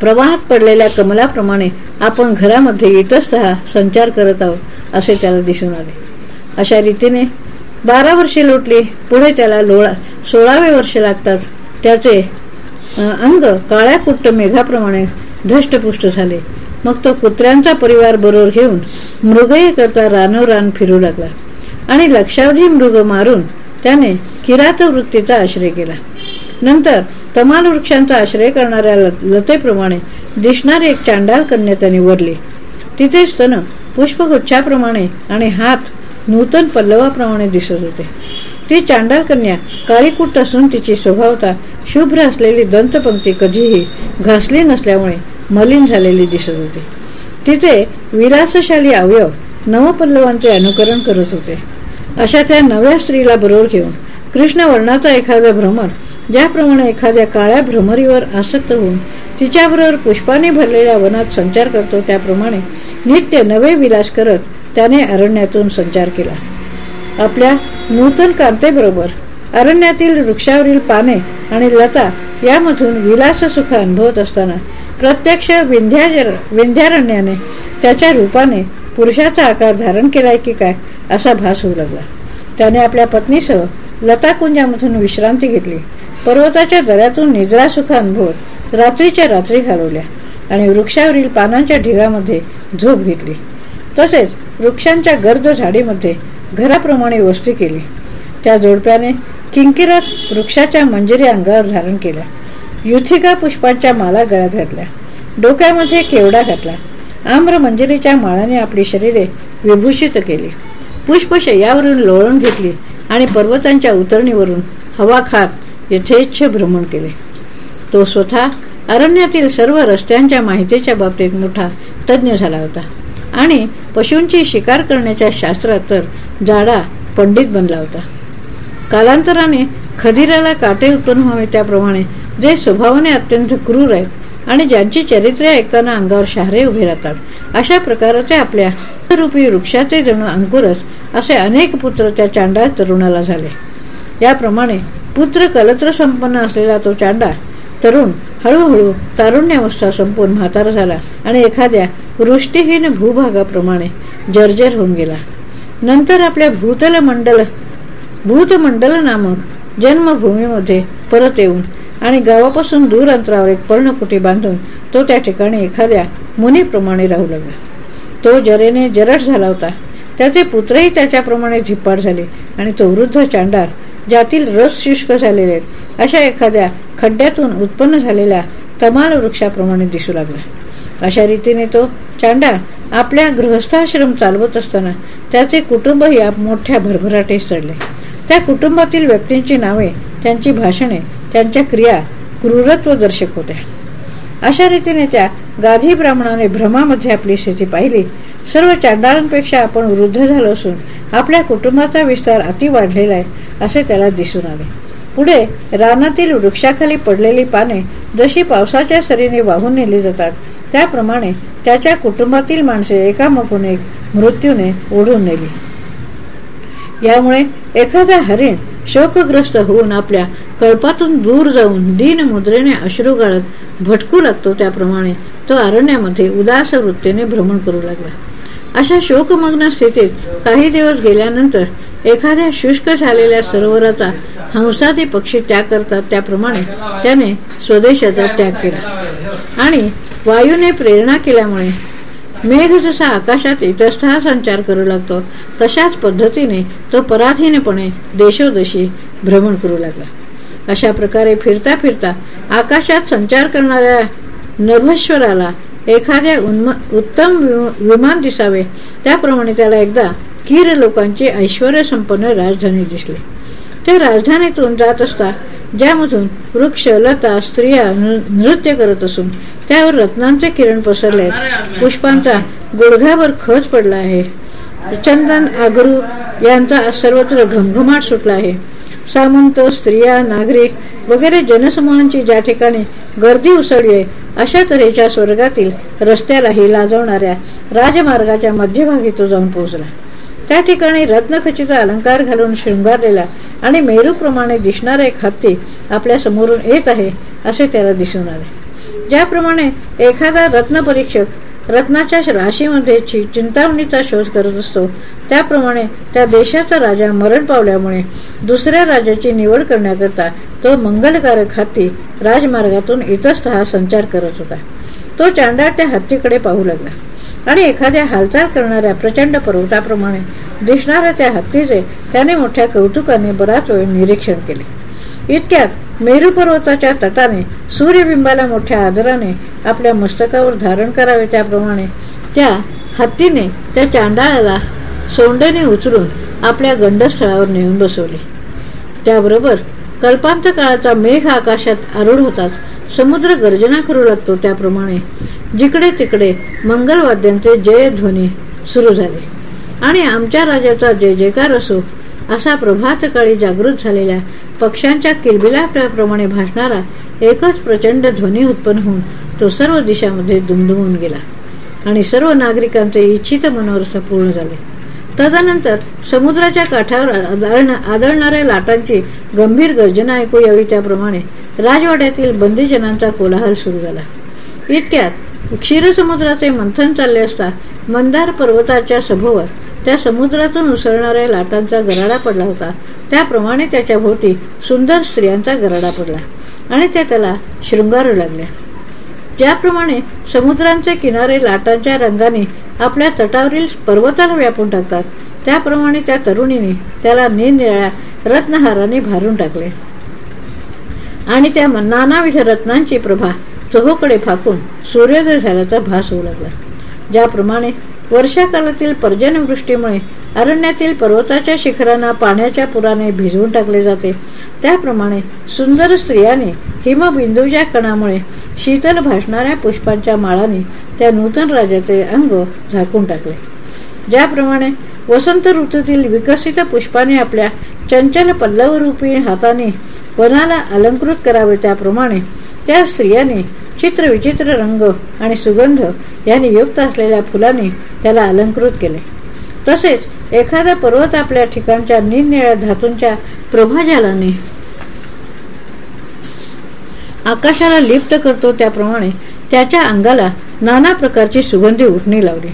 प्रवाहात पडलेल्या कमलाप्रमाणे आपण घरामध्ये इतस्तः संचार करत आहोत असे त्याला दिसून आले. अशा रीतीने बारा वर्षे लोटली पुढे त्याला लोळा सोळावे वर्ष लागताच त्याचे अंग काळ्या कुट्ट मेघाप्रमाणे धष्टपुष्ट झाले. मग तो कुत्र्यांचा परिवार बरोबर घेऊन मृगये करता रानोरान फिरू लागला. आणि लक्षावधी मृग मारून त्याने किरात वृत्तीचा आश्रय केला. नंतर तमाल वृक्षांचा आश्रय करणाऱ्या लतेप्रमाणे दिसणारी एक चांडाल कन्या त्याने वरली. तिथे स्तन पुष्पगुच्छाप्रमाणे आणि हात नूतन पल्लवाप्रमाणे दिसत होते. ती चांडाल कन्या काळीकुट असून तिची स्वभावता शुभ्र असलेली दंतपंक्ती कधीही घासली नसल्यामुळे मलिन झालेली दिसत होती. तिचे विलासशाली अवयव नवपल्लवांचे अनुकरण करत होते. अशा त्या नव्या स्त्रीला बरोबर घेऊन कृष्ण वर्णाचा एखादा भ्रमर ज्याप्रमाणे एखाद्या काळ्या भ्रमरीवर आसक्त होऊन तिच्याबरोबर पुष्पाने भरलेल्या वनात संचार करतो त्याप्रमाणे नित्य नवे विलास करत त्याने अरण्यातून संचार केला. आपल्या नूतन कांतेबरोबर अरण्यातील वृक्षावरील पाने आणि लता यामधून विलास सुख अनुभवत असताना प्रत्यक्ष विंध्यारण्याने त्याच्या रूपाने पुरुषाचा आकार धारण केलाय की काय असा भास होऊ लागला. त्याने आपल्या पत्नीसह लताकुंजामधून विश्रांती घेतली. पर्वताच्या दऱ्यातून निद्रा सुख अनुभवत रात्रीच्या रात्री घालवल्या आणि वृक्षावरील पानांच्या ढिगामध्ये झोप घेतली. तसेच वृक्षांच्या गर्द झाडीमध्ये घराप्रमाणे वस्ती केली. त्या जोडप्याने किंकिरात वृक्षाच्या मंजिरी अंगावर धारण केल्या. युथिका पुष्पांच्या माला गळ्यात घातल्या. डोक्यामध्ये केवडा घातला. आम्र मंजिरीच्या माळाने आपली शरीरे विभूषित केली. पुष्पशयावरून लोळून घेतली आणि पर्वतांच्या उतरणीवरून हवा खात यथेच्छ भ्रमण केले. तो स्वतः अरण्यातील सर्व रस्त्यांच्या माहितीच्या बाबतीत मोठा तज्ज्ञ झाला होता आणि पशूंची शिकार करण्याच्या शास्त्रात तर जाडा पंडित बनला होता. कालांतराने खदिराला काटे उत्पन्न व्हावे त्याप्रमाणे जे स्वभावाने अत्यंत क्रूर आहेत आणि ज्यांची चरित्रे ऐकताना अंगावर शहरे उभे राहतात अशा प्रकारचे आपल्या रूपी वृक्षाचे जणू अंकुरच असे अनेक पुत्र त्या चांडाळ तरुणाला झाले. याप्रमाणे पुत्र कलत्र संपन्न असलेला तो चांडा तरुण हळूहळू तारुण्यावस्था संपून म्हातारा झाला आणि एखाद्या वृष्टीहीन भूभागाप्रमाणे जर्जर होऊन गेला. नंतर आपल्या भूतल मंडल भूतमंडल नामक जन्मभूमीमध्ये परत येऊन आणि गावापासून दूर अंतरावर एक पर्णकुटी बांधून तो त्या ठिकाणी एखाद्या मुनीप्रमाणे राहू लागला. तो जरेने जरट झाला होता. त्याचे पुत्रही त्याच्याप्रमाणे झिप्पाड झाले आणि तो वृद्ध चांडार ज्यातील रस शुष्क झालेले अशा एखाद्या खड्ड्यातून उत्पन्न झालेल्या तमाल वृक्षाप्रमाणे दिसू लागला. अशा रीतीने तो चांडा आपल्या गृहस्थाश्रम चालवत असताना त्याचे कुटुंबही मोठ्या भरभराटे चढले. त्या कुटुंबातील व्यक्तींची नावे त्यांची भाषणे त्यांच्या क्रिया क्रूरत्व दर्शक होत्या. अशा रीतीने त्या गाधी ब्राह्मणाने भ्रमामध्ये आपली स्थिती पाहिली. सर्व चांडाळांपेक्षा आपण वृद्ध झालो असून आपल्या कुटुंबाचा विस्तार अति वाढलेला आहे असे त्याला दिसून आले. पुढे रानातील वृक्षाखाली पडलेली पाने जशी पावसाच्या सरीने वाहून नेली जातात त्याप्रमाणे त्याच्या कुटुंबातील माणसे एकामागून एक मृत्यूने ओढून नेली. यामुळे एखादा हरिण शोकग्रस्त होऊन आपल्या कळपातून दूर जाऊन दीन मुद्रेने अश्रू गाळत भटकू लागतो. त्याप्रमाणे तो अरण्यामध्ये उदास वृत्तीने भ्रमण करू लागला. अशा शोकमग्न स्थितीत काही दिवस गेल्यानंतर एखाद्या शुष्क झालेल्या सरोवराचा हंसादी पक्षी त्याग करतात. त्याप्रमाणे त्याने स्वदेशाचा त्याग केला. आणि वायूने प्रेरणा केल्यामुळे मेघ जसा आकाशात इतस्था संचार करू लागतो. तशाच पद्धतीने तो पराधीनपणे देशोदशी भ्रमण करू लागला. अशा प्रकारे फिरता फिरता आकाशात संचार करणाऱ्या नभश्वराला एखाद्या उत्तम विमान दिसावे. त्याप्रमाणे त्याला एकदा कीर लोकांची ऐश्वर संपन्न राजधानी दिसली. त्या राजधानीतून जात असता ज्यामधून वृक्ष लता स्त्रिया नृत्य करत असून त्यावर रत्नांचे किरण पसरले पुष्पांचा गुडघ्यावर खच पडला आहे. चंदन आगरू यांचा सर्वत्र घमघमाट सुटला आहे. सामंत स्त्रिया नागरिक वगैरे जनसमूहांची ज्या ठिकाणी गर्दी उसळली आहे अशा तऱ्हेच्या स्वर्गातील रस्त्यालाही लाजवणाऱ्या राजमार्गाच्या मध्यभागी तो जाऊन पोहोचला. त्या ठिकाणी रत्नखचित अलंकार घालून शृंगारलेला आणि मेरूप्रमाणे दिसणारा एक हत्ती आपल्या समोरून येत आहे असे त्याला दिसून आले. ज्याप्रमाणे एखादा रत्नपरीक्षक रत्नाच्या राशीमध्ये चिंतावणीचा शोध करत असतो त्याप्रमाणे त्या देशाचा राजा मरण पावल्यामुळे दुसऱ्या राजाची निवड करण्याकरता तो मंगलकारक हत्ती राजमार्गातून इतस्त संचार करत होता. तो चांडाळ त्या हत्तीकडे पाहू लागला. आणि एखाद्या हालचाल करणाऱ्या प्रचंड पर्वताप्रमाणे दिसणाऱ्या त्या हत्तीचे त्याने मोठ्या कौतुकाने बराच वेळ निरीक्षण केले. इतक्यात मेरू पर्वताच्या तटाने सूर्यबिंबाला मोठ्या आदराने आपल्या मस्तकावर धारण करावे त्याप्रमाणे त्या हत्तीने त्या चांडाळाला सोंडेने उचलून आपल्या गंडस्थळावर नेऊन बसवले. त्याबरोबर कल्पांत काळाचा मेघ आकाशात आरूढ होताच. समुद्र गर्जना करू लागतो त्याप्रमाणे. जिकडे तिकडे मंगलवाद्यांचे जयध्वनी सुरू झाले. आणि आमच्या राजाचा जय जयकार असो असा प्रभातकाळी जागृत झालेल्या पक्ष्यांच्या किलबिलाप्रमाणे भासणारा एकच प्रचंड ध्वनी उत्पन्न होऊन तो सर्व दिशामध्ये दुमदुमून गेला. आणि सर्व नागरिकांचे इच्छित मनोरथ पूर्ण झाले. तदनंतर समुद्राच्या काठावर आदळणाऱ्या लाटांची गंभीर गर्जना ऐकू यावी त्याप्रमाणे राजवाड्यातील बंदीजनांचा कोलाहल सुरू झाला. इतक्यात क्षीरसमुद्राचे मंथन चालले असता मंदार पर्वताच्या सभोवर त्या समुद्रातून उसळणाऱ्या लाटांचा गराडा पडला होता. त्याप्रमाणे त्याच्या भोवती सुंदर स्त्रियांचा गराडा पडला आणि त्या त्याला शृंगारू लागल्या. ज्याप्रमाणे समुद्रांचे किनारे लाटांच्या रंगाने आपल्या तटावरील पर्वताला व्यापून टाकतात. त्याप्रमाणे त्या तरुणीने त्याला निरनिळ्या रत्नहाराने भारून टाकले. आणि त्या नानाविध रत्नांची प्रभा चहोकडे फाकून सूर्योदय झाल्याचा भास होऊ लागला. ज्याप्रमाणे वर्षाकालातील पर्जनवृष्टीमुळे अरण्यातील पर्वताच्या शिखरांना पाण्याच्या पुराने भिजवून टाकले जाते. त्याप्रमाणे सुंदर स्त्रियाने हिमबिंदूच्या कणामुळे शीतल भासणाऱ्या पुष्पांच्या माळाने त्या नूतन राजाचे अंग झाकून टाकले. ज्याप्रमाणे वसंत ऋतूतील विकसित पुष्पाने आपल्या चंचल पल्लवरूपी हाताने वनाला अलंकृत करावे त्याप्रमाणे त्या स्त्रियाने चित्रविचित्र रंग आणि सुगंध याने युक्त असलेल्या फुलांनी त्याला अलंकृत केले. तसेच एखादा पर्वत आपल्या ठिकाणच्या निरनिळ्या धातूंच्या प्रभाजालाने आकाशाला लिप्त करतो त्याप्रमाणे त्याच्या अंगाला नाना प्रकारची सुगंधी उठणी लावली.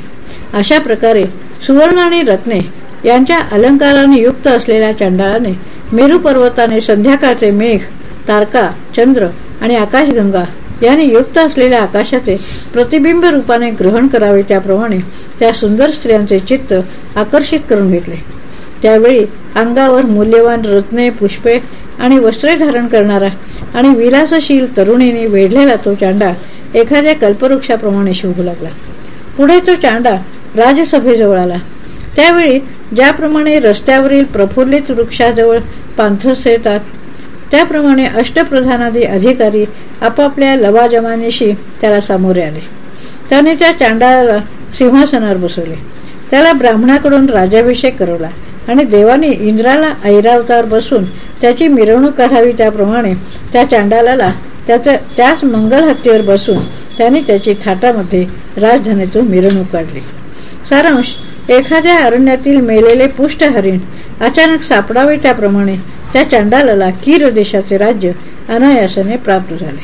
अशा प्रकारे सुवर्ण आणि रत्ने यांच्या अलंकाराने युक्त असलेल्या चंडाळाने मेरू पर्वताने संध्याकाळचे मेघ तारका चंद्र आणि आकाशगंगा याने युक्त असलेल्या आकाशाचे प्रतिबिंब रूपाने ग्रहण करावे त्याप्रमाणे त्या सुंदर स्त्रियांचे चित्त आकर्षित करून घेतले. त्यावेळी अंगावर मूल्यवान रत्ने पुष्पे आणि वस्त्रे धारण करणारा आणि विलासशील तरुणीने वेढलेला तो चांडा एखाद्या कल्पवृक्षाप्रमाणे शोभू लागला. पुढे तो चांडा राजसभेजवळ आला त्यावेळी ज्याप्रमाणे रस्त्यावरील प्रफुल्लित वृक्षाजवळ पांथस येतात त्याप्रमाणे अष्टप्रधानादी अधिकारी आपापल्या लवाजमानीशी त्याला सामोरे आले. त्याने त्या चांडाळाला सिंहासनावर बसवले. त्याला ब्राह्मणाकडून राजाभिषेक करवला आणि देवाने इंद्राला ऐरावतावर बसून त्याची मिरवणूक काढावी त्याप्रमाणे त्या चांडालाला त्याचं त्याच मंगल हत्तीवर बसून त्याने त्याची थाटामध्ये राजधानीतून मिरवणूक काढली. सारांश एखाद्या अरण्यातील मेलेले पुष्ट हरिण अचानक सापडावे त्याप्रमाणे त्या चांडालाला कीर देशाचे राज्य अनायासाने प्राप्त झाले.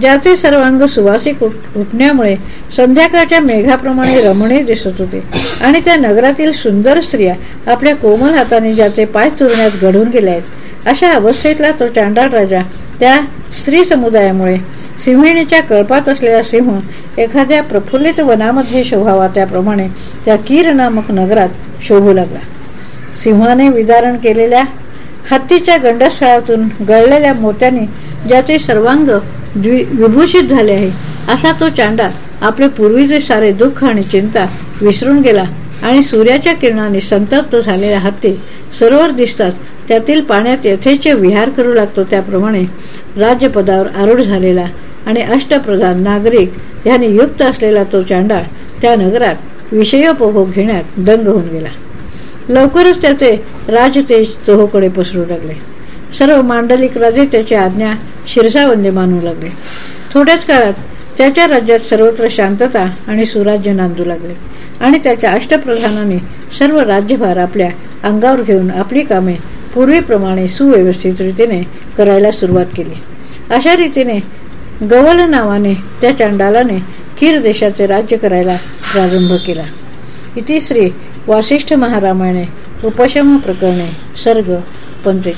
ज्याचे सर्वांग सुवासिक उठण्यामुळे संध्याकाळच्या मेघाप्रमाणे रमणे दिसत होते आणि त्या नगरातील सुंदर स्त्रिया आपल्या कोमल हाताने ज्याचे पाय चुरण्यात घडून गेले आहेत अशा अवस्थेतला तो चांडाळ राजा त्या स्त्री समुदायामुळे सिंहिणीच्या कळपात असलेला सिंह एखाद्या प्रफुल्लित वनामध्ये शोभावा त्याप्रमाणे त्या कीर नामक नगरात शोभू लागला. सिंहाने विदारण केलेल्या हत्तीच्या गंडस्थळातून गळलेल्या मोत्याने ज्याचे सर्वांग विभूषित झाले आहे असा तो चांडा आपले पूर्वीचे सारे दुःख आणि चिंता विसरून गेला आणि सूर्याच्या किरणाने संतप्त झालेल्या हत्ती सरोवर दिसतात त्यातील पाण्यात यथेचे विहार करू लागतो. त्याप्रमाणे राज्यपदावर आरूढ झालेला आणि अष्टप्रधान नागरिक यांनी युक्त असलेला तो चांडाळ त्या नगरात विषयोपभोग घेण्यात दंग होऊन गेला. लवकरच त्याचे राजतेज चोहोकडे पसरू लागले. सर्व मांडलिक राजे त्याची आज्ञा शिरसावंदे मानू लागले. थोड्याच काळात त्याच्या राज्यात सर्वत्र शांतता आणि सुराज्य नांदू लागले. आणि त्याच्या अष्टप्रधानाने सर्व राज्यभार आपल्या अंगावर घेऊन आपली कामे पूर्वीप्रमाणे सुव्यवस्थित रीतीने करायला सुरुवात केली. अशा रीतीने गवल नावाने त्या चांडालाने खीर देशाचे राज्य करायला प्रारंभ केला. इति श्री वासिष्ठ महारामायणे उपशम प्रकरणे सर्ग पंचेचाळीस.